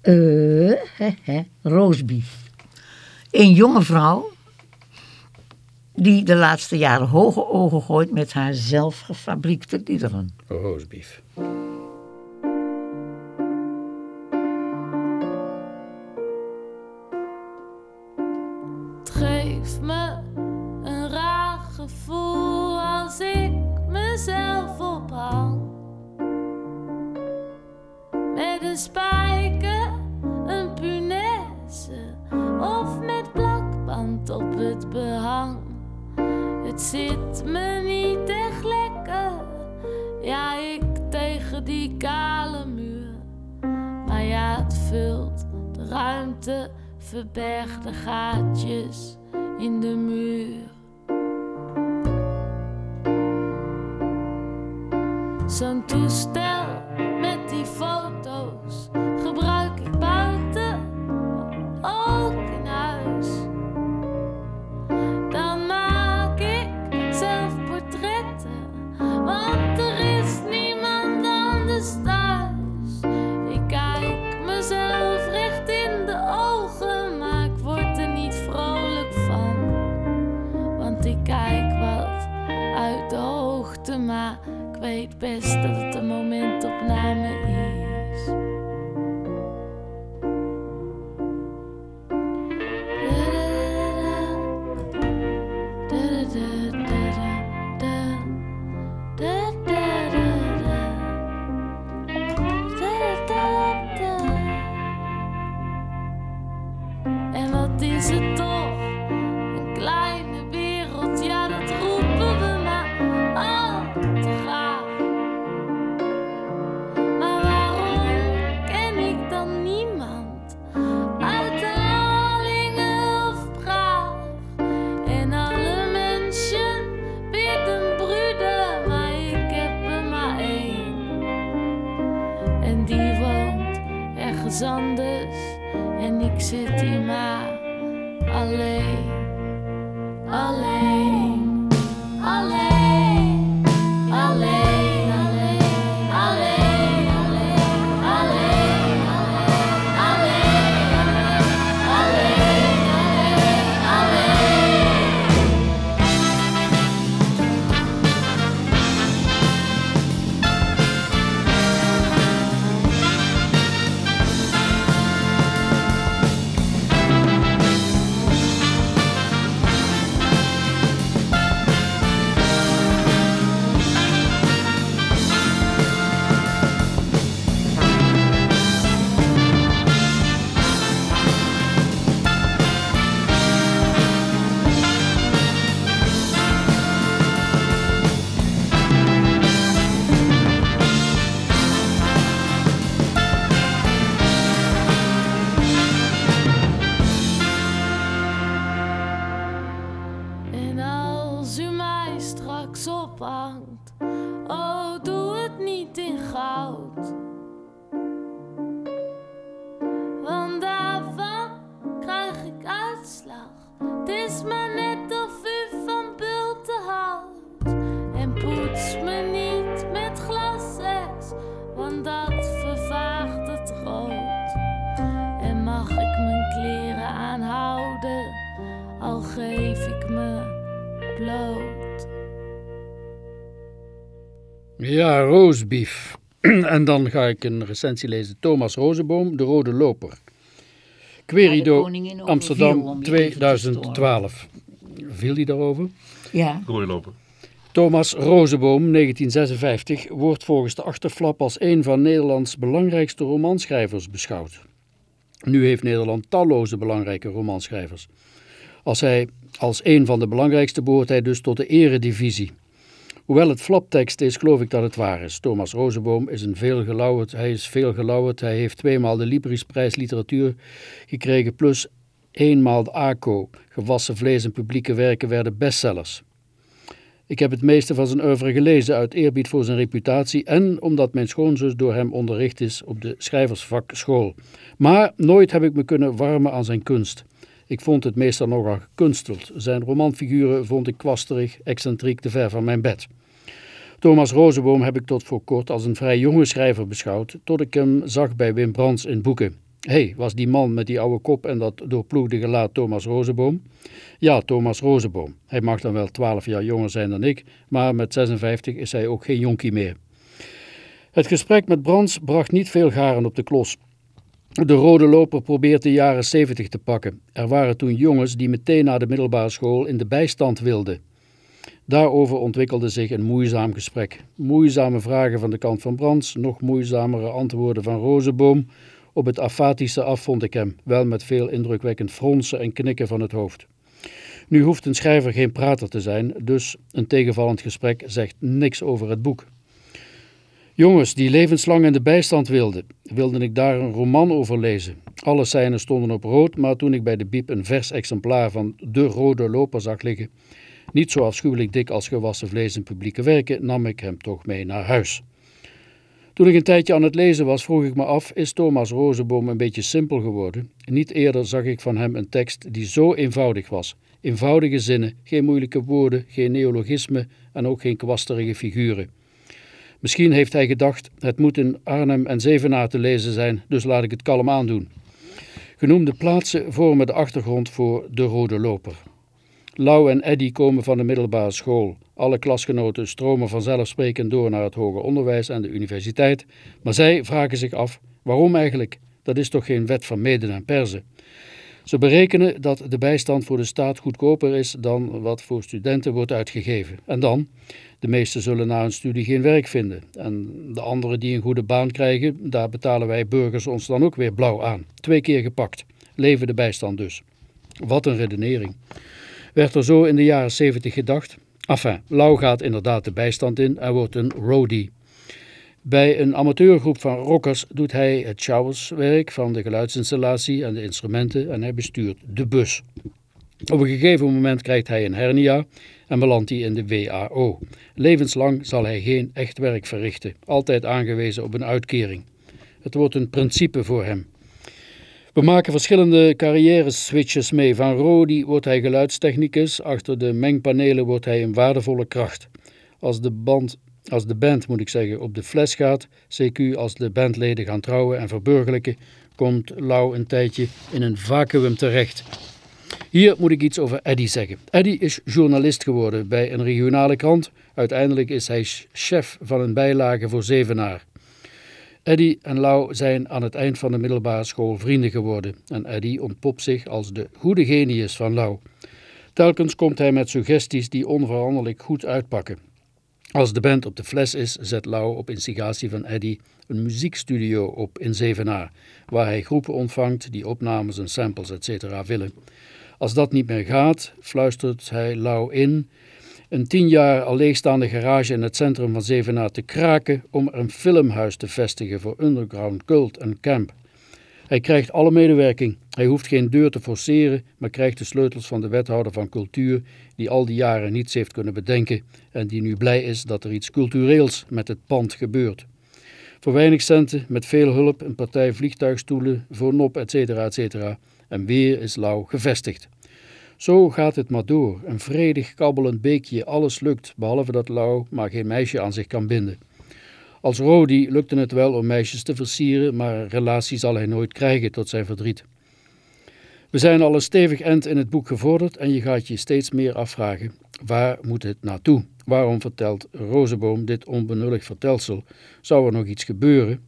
[SPEAKER 2] eh roastbeef. Een jonge vrouw die de laatste jaren hoge ogen gooit met haar zelfgefabriekte liederen.
[SPEAKER 1] Roosbeef.
[SPEAKER 5] Het geeft me een raar gevoel als ik mezelf ophang. Met een spijker, een punaise of met plakband op het behang. Het zit me niet echt lekker, ja ik tegen die kale muur. Maar ja, het vult de ruimte, verbergt de gaatjes in de muur. Zo'n toestel
[SPEAKER 1] roosbief. [clears throat] en dan ga ik een recensie lezen. Thomas Rozeboom, De Rode Loper. Querido,
[SPEAKER 2] Ja,
[SPEAKER 1] Amsterdam
[SPEAKER 2] om je even te
[SPEAKER 1] 2012. Viel die daarover?
[SPEAKER 2] Ja,
[SPEAKER 4] Rooilopen.
[SPEAKER 1] Thomas Rozeboom, 1956, wordt volgens de achterflap als een van Nederlands belangrijkste romanschrijvers beschouwd. Nu heeft Nederland talloze belangrijke romanschrijvers. Als hij als een van de belangrijkste behoort hij dus tot de eredivisie. Hoewel het flaptekst is, geloof ik dat het waar is. Thomas Rozeboom is een veel gelauwerd, hij is veel gelauwerd. Hij heeft tweemaal de Librisprijs literatuur gekregen, plus eenmaal de ACO. Gewassen vlees en publieke werken werden bestsellers. Ik heb het meeste van zijn oeuvre gelezen uit eerbied voor zijn reputatie en omdat mijn schoonzus door hem onderricht is op de schrijversvakschool. Maar nooit heb ik me kunnen warmen aan zijn kunst. Ik vond het meestal nogal gekunsteld. Zijn romanfiguren vond ik kwasterig, excentriek, te ver van mijn bed. Thomas Rozeboom heb ik tot voor kort als een vrij jonge schrijver beschouwd, tot ik hem zag bij Wim Brands in boeken. Hé, hey, was die man met die oude kop en dat doorploegde gelaat Thomas Rozeboom? Ja, Thomas Rozeboom. Hij mag dan wel 12 jaar jonger zijn dan ik, maar met 56 is hij ook geen jonkie meer. Het gesprek met Brands bracht niet veel garen op de klos. De rode loper probeert de jaren 70 te pakken. Er waren toen jongens die meteen na de middelbare school in de bijstand wilden. Daarover ontwikkelde zich een moeizaam gesprek. Moeizame vragen van de kant van Brands, nog moeizamere antwoorden van Rozeboom. Op het afatische af vond ik hem, wel met veel indrukwekkend fronsen en knikken van het hoofd. Nu hoeft een schrijver geen prater te zijn, dus een tegenvallend gesprek zegt niks over het boek. Jongens die levenslang in de bijstand wilden, wilde ik daar een roman over lezen. Alle scènes stonden op rood, maar toen ik bij de biep een vers exemplaar van De Rode Loper zag liggen, niet zo afschuwelijk dik als gewassen vlees in publieke werken, nam ik hem toch mee naar huis. Toen ik een tijdje aan het lezen was, vroeg ik me af, is Thomas Rozeboom een beetje simpel geworden? Niet eerder zag ik van hem een tekst die zo eenvoudig was. Eenvoudige zinnen, geen moeilijke woorden, geen neologisme en ook geen kwasterige figuren. Misschien heeft hij gedacht, het moet in Arnhem en Zevenaar te lezen zijn, dus laat ik het kalm aandoen. Genoemde plaatsen vormen de achtergrond voor De Rode Loper. Lau en Eddy komen van de middelbare school. Alle klasgenoten stromen vanzelfsprekend door naar het hoger onderwijs en de universiteit. Maar zij vragen zich af, waarom eigenlijk? Dat is toch geen wet van meden en persen? Ze berekenen dat de bijstand voor de staat goedkoper is dan wat voor studenten wordt uitgegeven. En dan? De meesten zullen na hun studie geen werk vinden. En de anderen die een goede baan krijgen, daar betalen wij burgers ons dan ook weer blauw aan. Twee keer gepakt. Leven de bijstand dus. Wat een redenering. Werd er zo in de jaren 70 gedacht? Enfin, Lau gaat inderdaad de bijstand in en wordt een roadie. Bij een amateurgroep van rockers doet hij het sjouwerswerk van de geluidsinstallatie en de instrumenten en hij bestuurt de bus. Op een gegeven moment krijgt hij een hernia en belandt hij in de WAO. Levenslang zal hij geen echt werk verrichten, altijd aangewezen op een uitkering. Het wordt een principe voor hem. We maken verschillende carrière-switches mee. Van Rodi wordt hij geluidstechnicus, achter de mengpanelen wordt hij een waardevolle kracht. Als de, band, als de band, moet ik zeggen, op de fles gaat, CQ als de bandleden gaan trouwen en verburgerlijken, komt Lau een tijdje in een vacuüm terecht. Hier moet ik iets over Eddy zeggen. Eddy is journalist geworden bij een regionale krant. Uiteindelijk is hij chef van een bijlage voor Zevenaar. Eddy en Lau zijn aan het eind van de middelbare school vrienden geworden en Eddy ontpopt zich als de goede genius van Lau. Telkens komt hij met suggesties die onveranderlijk goed uitpakken. Als de band op de fles is, zet Lau op instigatie van Eddy een muziekstudio op in Zevenaar, waar hij groepen ontvangt die opnames en samples etc. willen. Als dat niet meer gaat, fluistert hij Lau in een tien jaar al leegstaande garage in het centrum van Zevenaar te kraken om er een filmhuis te vestigen voor underground, cult en camp. Hij krijgt alle medewerking. Hij hoeft geen deur te forceren, maar krijgt de sleutels van de wethouder van cultuur die al die jaren niets heeft kunnen bedenken en die nu blij is dat er iets cultureels met het pand gebeurt. Voor weinig centen, met veel hulp, een partij vliegtuigstoelen voor nop, etc. etc. En weer is Lau gevestigd. Zo gaat het maar door. Een vredig kabbelend beekje, alles lukt, behalve dat Lau maar geen meisje aan zich kan binden. Als Rodi lukte het wel om meisjes te versieren, maar een relatie zal hij nooit krijgen tot zijn verdriet. We zijn al een stevig eind in het boek gevorderd en je gaat je steeds meer afvragen, waar moet het naartoe? Waarom vertelt Rozeboom dit onbenullig vertelsel? Zou er nog iets gebeuren?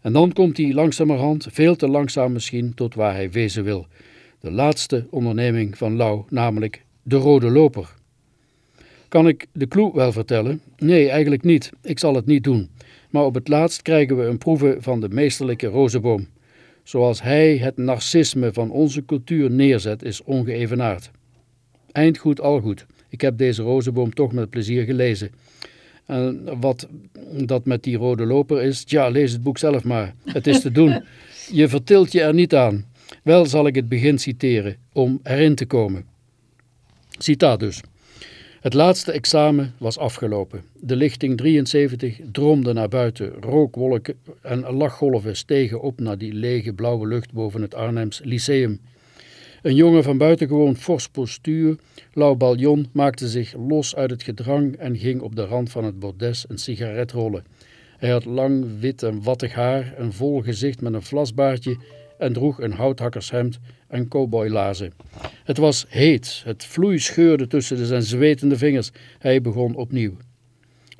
[SPEAKER 1] En dan komt hij langzamerhand, veel te langzaam misschien, tot waar hij wezen wil. De laatste onderneming van Lau, namelijk de Rode Loper. Kan ik de clue wel vertellen? Nee, eigenlijk niet. Ik zal het niet doen. Maar op het laatst krijgen we een proeve van de meesterlijke Rozeboom. Zoals hij het narcisme van onze cultuur neerzet, is ongeëvenaard. Eind goed, al goed. Ik heb deze Rozeboom toch met plezier gelezen. En wat dat met die rode loper is, tja, lees het boek zelf maar. Het is te doen. [laughs] Je vertilt je er niet aan. Wel zal ik het begin citeren, om erin te komen. Citaat dus. Het laatste examen was afgelopen. De lichting 73 droomde naar buiten. Rookwolken en lachgolven stegen op naar die lege blauwe lucht boven het Arnhems Lyceum. Een jongen van buitengewoon fors postuur, Lau Baljon, maakte zich los uit het gedrang en ging op de rand van het bordes een sigaret rollen. Hij had lang, wit en wattig haar, een vol gezicht met een vlasbaardje en droeg een houthakkershemd en cowboylazen. Het was heet, het vloei scheurde tussen zijn zwetende vingers. Hij begon opnieuw.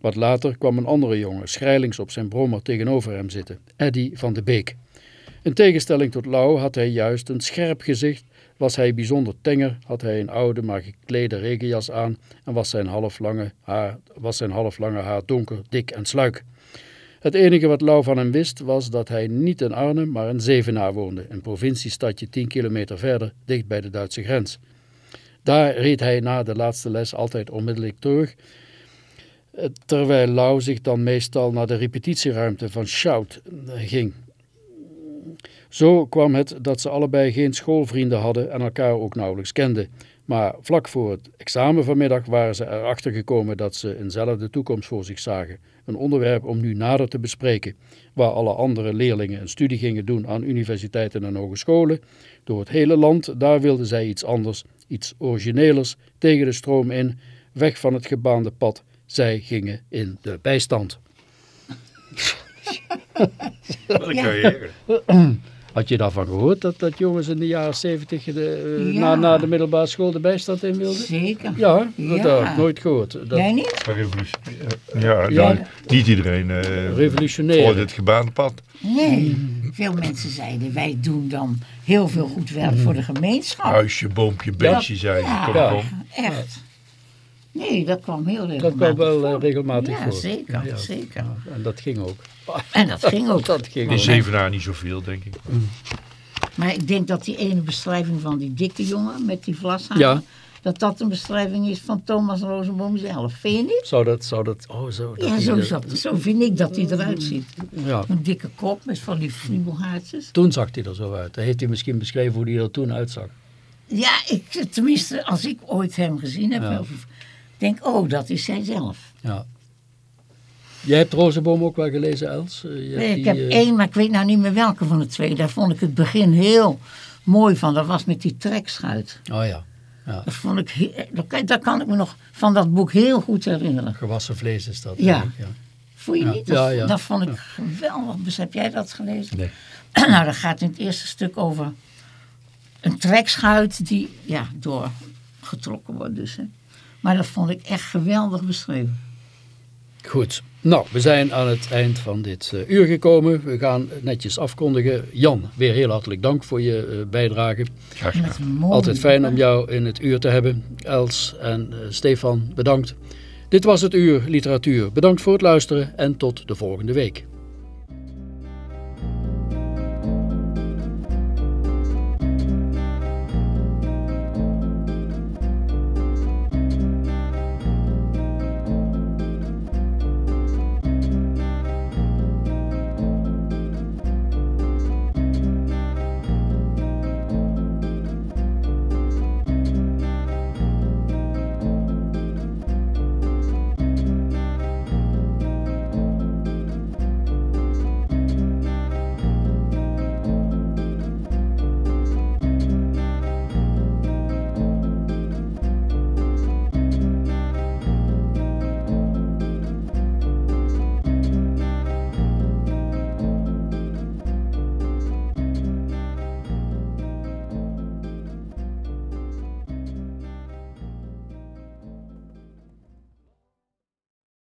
[SPEAKER 1] Wat later kwam een andere jongen, schrijlings op zijn brommer tegenover hem zitten, Eddy van de Beek. In tegenstelling tot Lau had hij juist een scherp gezicht, was hij bijzonder tenger, had hij een oude maar geklede regenjas aan en was zijn halflange haar, was zijn haar donker, dik en sluik. Het enige wat Lau van hem wist was dat hij niet in Arnhem, maar in Zevenaar woonde, een provinciestadje 10 kilometer verder, dicht bij de Duitse grens. Daar reed hij na de laatste les altijd onmiddellijk terug, terwijl Lau zich dan meestal naar de repetitieruimte van Schout ging. Zo kwam het dat ze allebei geen schoolvrienden hadden en elkaar ook nauwelijks kenden. Maar vlak voor het examen vanmiddag waren ze erachter gekomen dat ze eenzelfde toekomst voor zich zagen. Een onderwerp om nu nader te bespreken, waar alle andere leerlingen een studie gingen doen aan universiteiten en hogescholen. Door het hele land, daar wilden zij iets anders, iets originelers, tegen de stroom in, weg van het gebaande pad. Zij gingen in de bijstand.
[SPEAKER 4] Wat een carrière.
[SPEAKER 1] Had je daarvan gehoord dat, dat jongens in de jaren zeventig eh,
[SPEAKER 2] Ja.
[SPEAKER 1] na, na de middelbare school de bijstand in wilden?
[SPEAKER 2] Zeker.
[SPEAKER 1] Ja,
[SPEAKER 2] Ja.
[SPEAKER 1] dat heb ik nooit gehoord. Dat,
[SPEAKER 2] Jij niet?
[SPEAKER 4] Revolutie. Ja,
[SPEAKER 1] Ja.
[SPEAKER 4] nou, niet iedereen uh,
[SPEAKER 1] Revolutionair.
[SPEAKER 4] volgt het gebaande pad.
[SPEAKER 2] Nee. Veel mensen zeiden, wij doen dan heel veel goed werk voor de gemeenschap.
[SPEAKER 4] Huisje, boompje, beestje, zei je.
[SPEAKER 2] Ja,
[SPEAKER 4] Kom
[SPEAKER 1] Ja.
[SPEAKER 4] op.
[SPEAKER 2] echt. Nee, dat kwam heel
[SPEAKER 1] dat
[SPEAKER 2] regelmatig
[SPEAKER 1] kwam wel eh,
[SPEAKER 2] voor.
[SPEAKER 1] regelmatig
[SPEAKER 2] Ja,
[SPEAKER 1] voor.
[SPEAKER 2] zeker, zeker.
[SPEAKER 1] Ja, en dat ging ook.
[SPEAKER 2] En dat ging ook.
[SPEAKER 1] Dat ging
[SPEAKER 4] In
[SPEAKER 1] ook.
[SPEAKER 4] Zevenaar niet zoveel, denk ik.
[SPEAKER 2] Maar ik denk dat die ene beschrijving van die dikke jongen met die vlashaar...
[SPEAKER 1] Ja.
[SPEAKER 2] dat dat een beschrijving is van Thomas Rosenboom zelf. Vind je niet?
[SPEAKER 1] Zou dat, zou dat, oh zo. dat
[SPEAKER 2] Ja, zo, zo, zo vind ik dat hij eruit ziet.
[SPEAKER 1] Ja.
[SPEAKER 2] Een dikke kop met van die friebelhaartjes.
[SPEAKER 1] Toen zag hij er zo uit. Dan heeft hij misschien beschreven hoe hij er toen uitzag.
[SPEAKER 2] Ja, ik, tenminste, als ik ooit hem gezien heb,
[SPEAKER 1] Ja.
[SPEAKER 2] of, denk oh, dat is hij zelf.
[SPEAKER 1] Ja. Jij hebt Rozenboom ook wel gelezen, Els? Eh,
[SPEAKER 2] Nee, ik
[SPEAKER 1] die,
[SPEAKER 2] heb
[SPEAKER 1] eh,
[SPEAKER 2] één, maar ik weet nou niet meer welke van de twee. Daar vond ik het begin heel mooi van. Dat was met die trekschuit.
[SPEAKER 1] Oh ja. ja.
[SPEAKER 2] Dat vond ik, he- dat kan, dat kan ik me nog van dat boek heel goed herinneren.
[SPEAKER 1] Gewassen vlees is dat.
[SPEAKER 2] Ja. Voel je
[SPEAKER 1] Ja,
[SPEAKER 2] niet? Dat,
[SPEAKER 1] ja, ja.
[SPEAKER 2] dat vond ik geweldig. Dus heb jij dat gelezen?
[SPEAKER 1] Nee. [clears throat]
[SPEAKER 2] nou, dat gaat in het eerste stuk over een trekschuit die ja, doorgetrokken wordt dus. Hè. Maar dat vond ik echt geweldig beschreven.
[SPEAKER 1] Goed. Nou, we zijn aan het eind van dit eh, uur gekomen. We gaan netjes afkondigen. Jan, weer heel hartelijk dank voor je eh, bijdrage.
[SPEAKER 4] Graag gedaan.
[SPEAKER 1] Altijd fijn om jou in het uur te hebben. Els en eh, Stefan, bedankt. Dit was het uur literatuur. Bedankt voor het luisteren en tot de volgende week.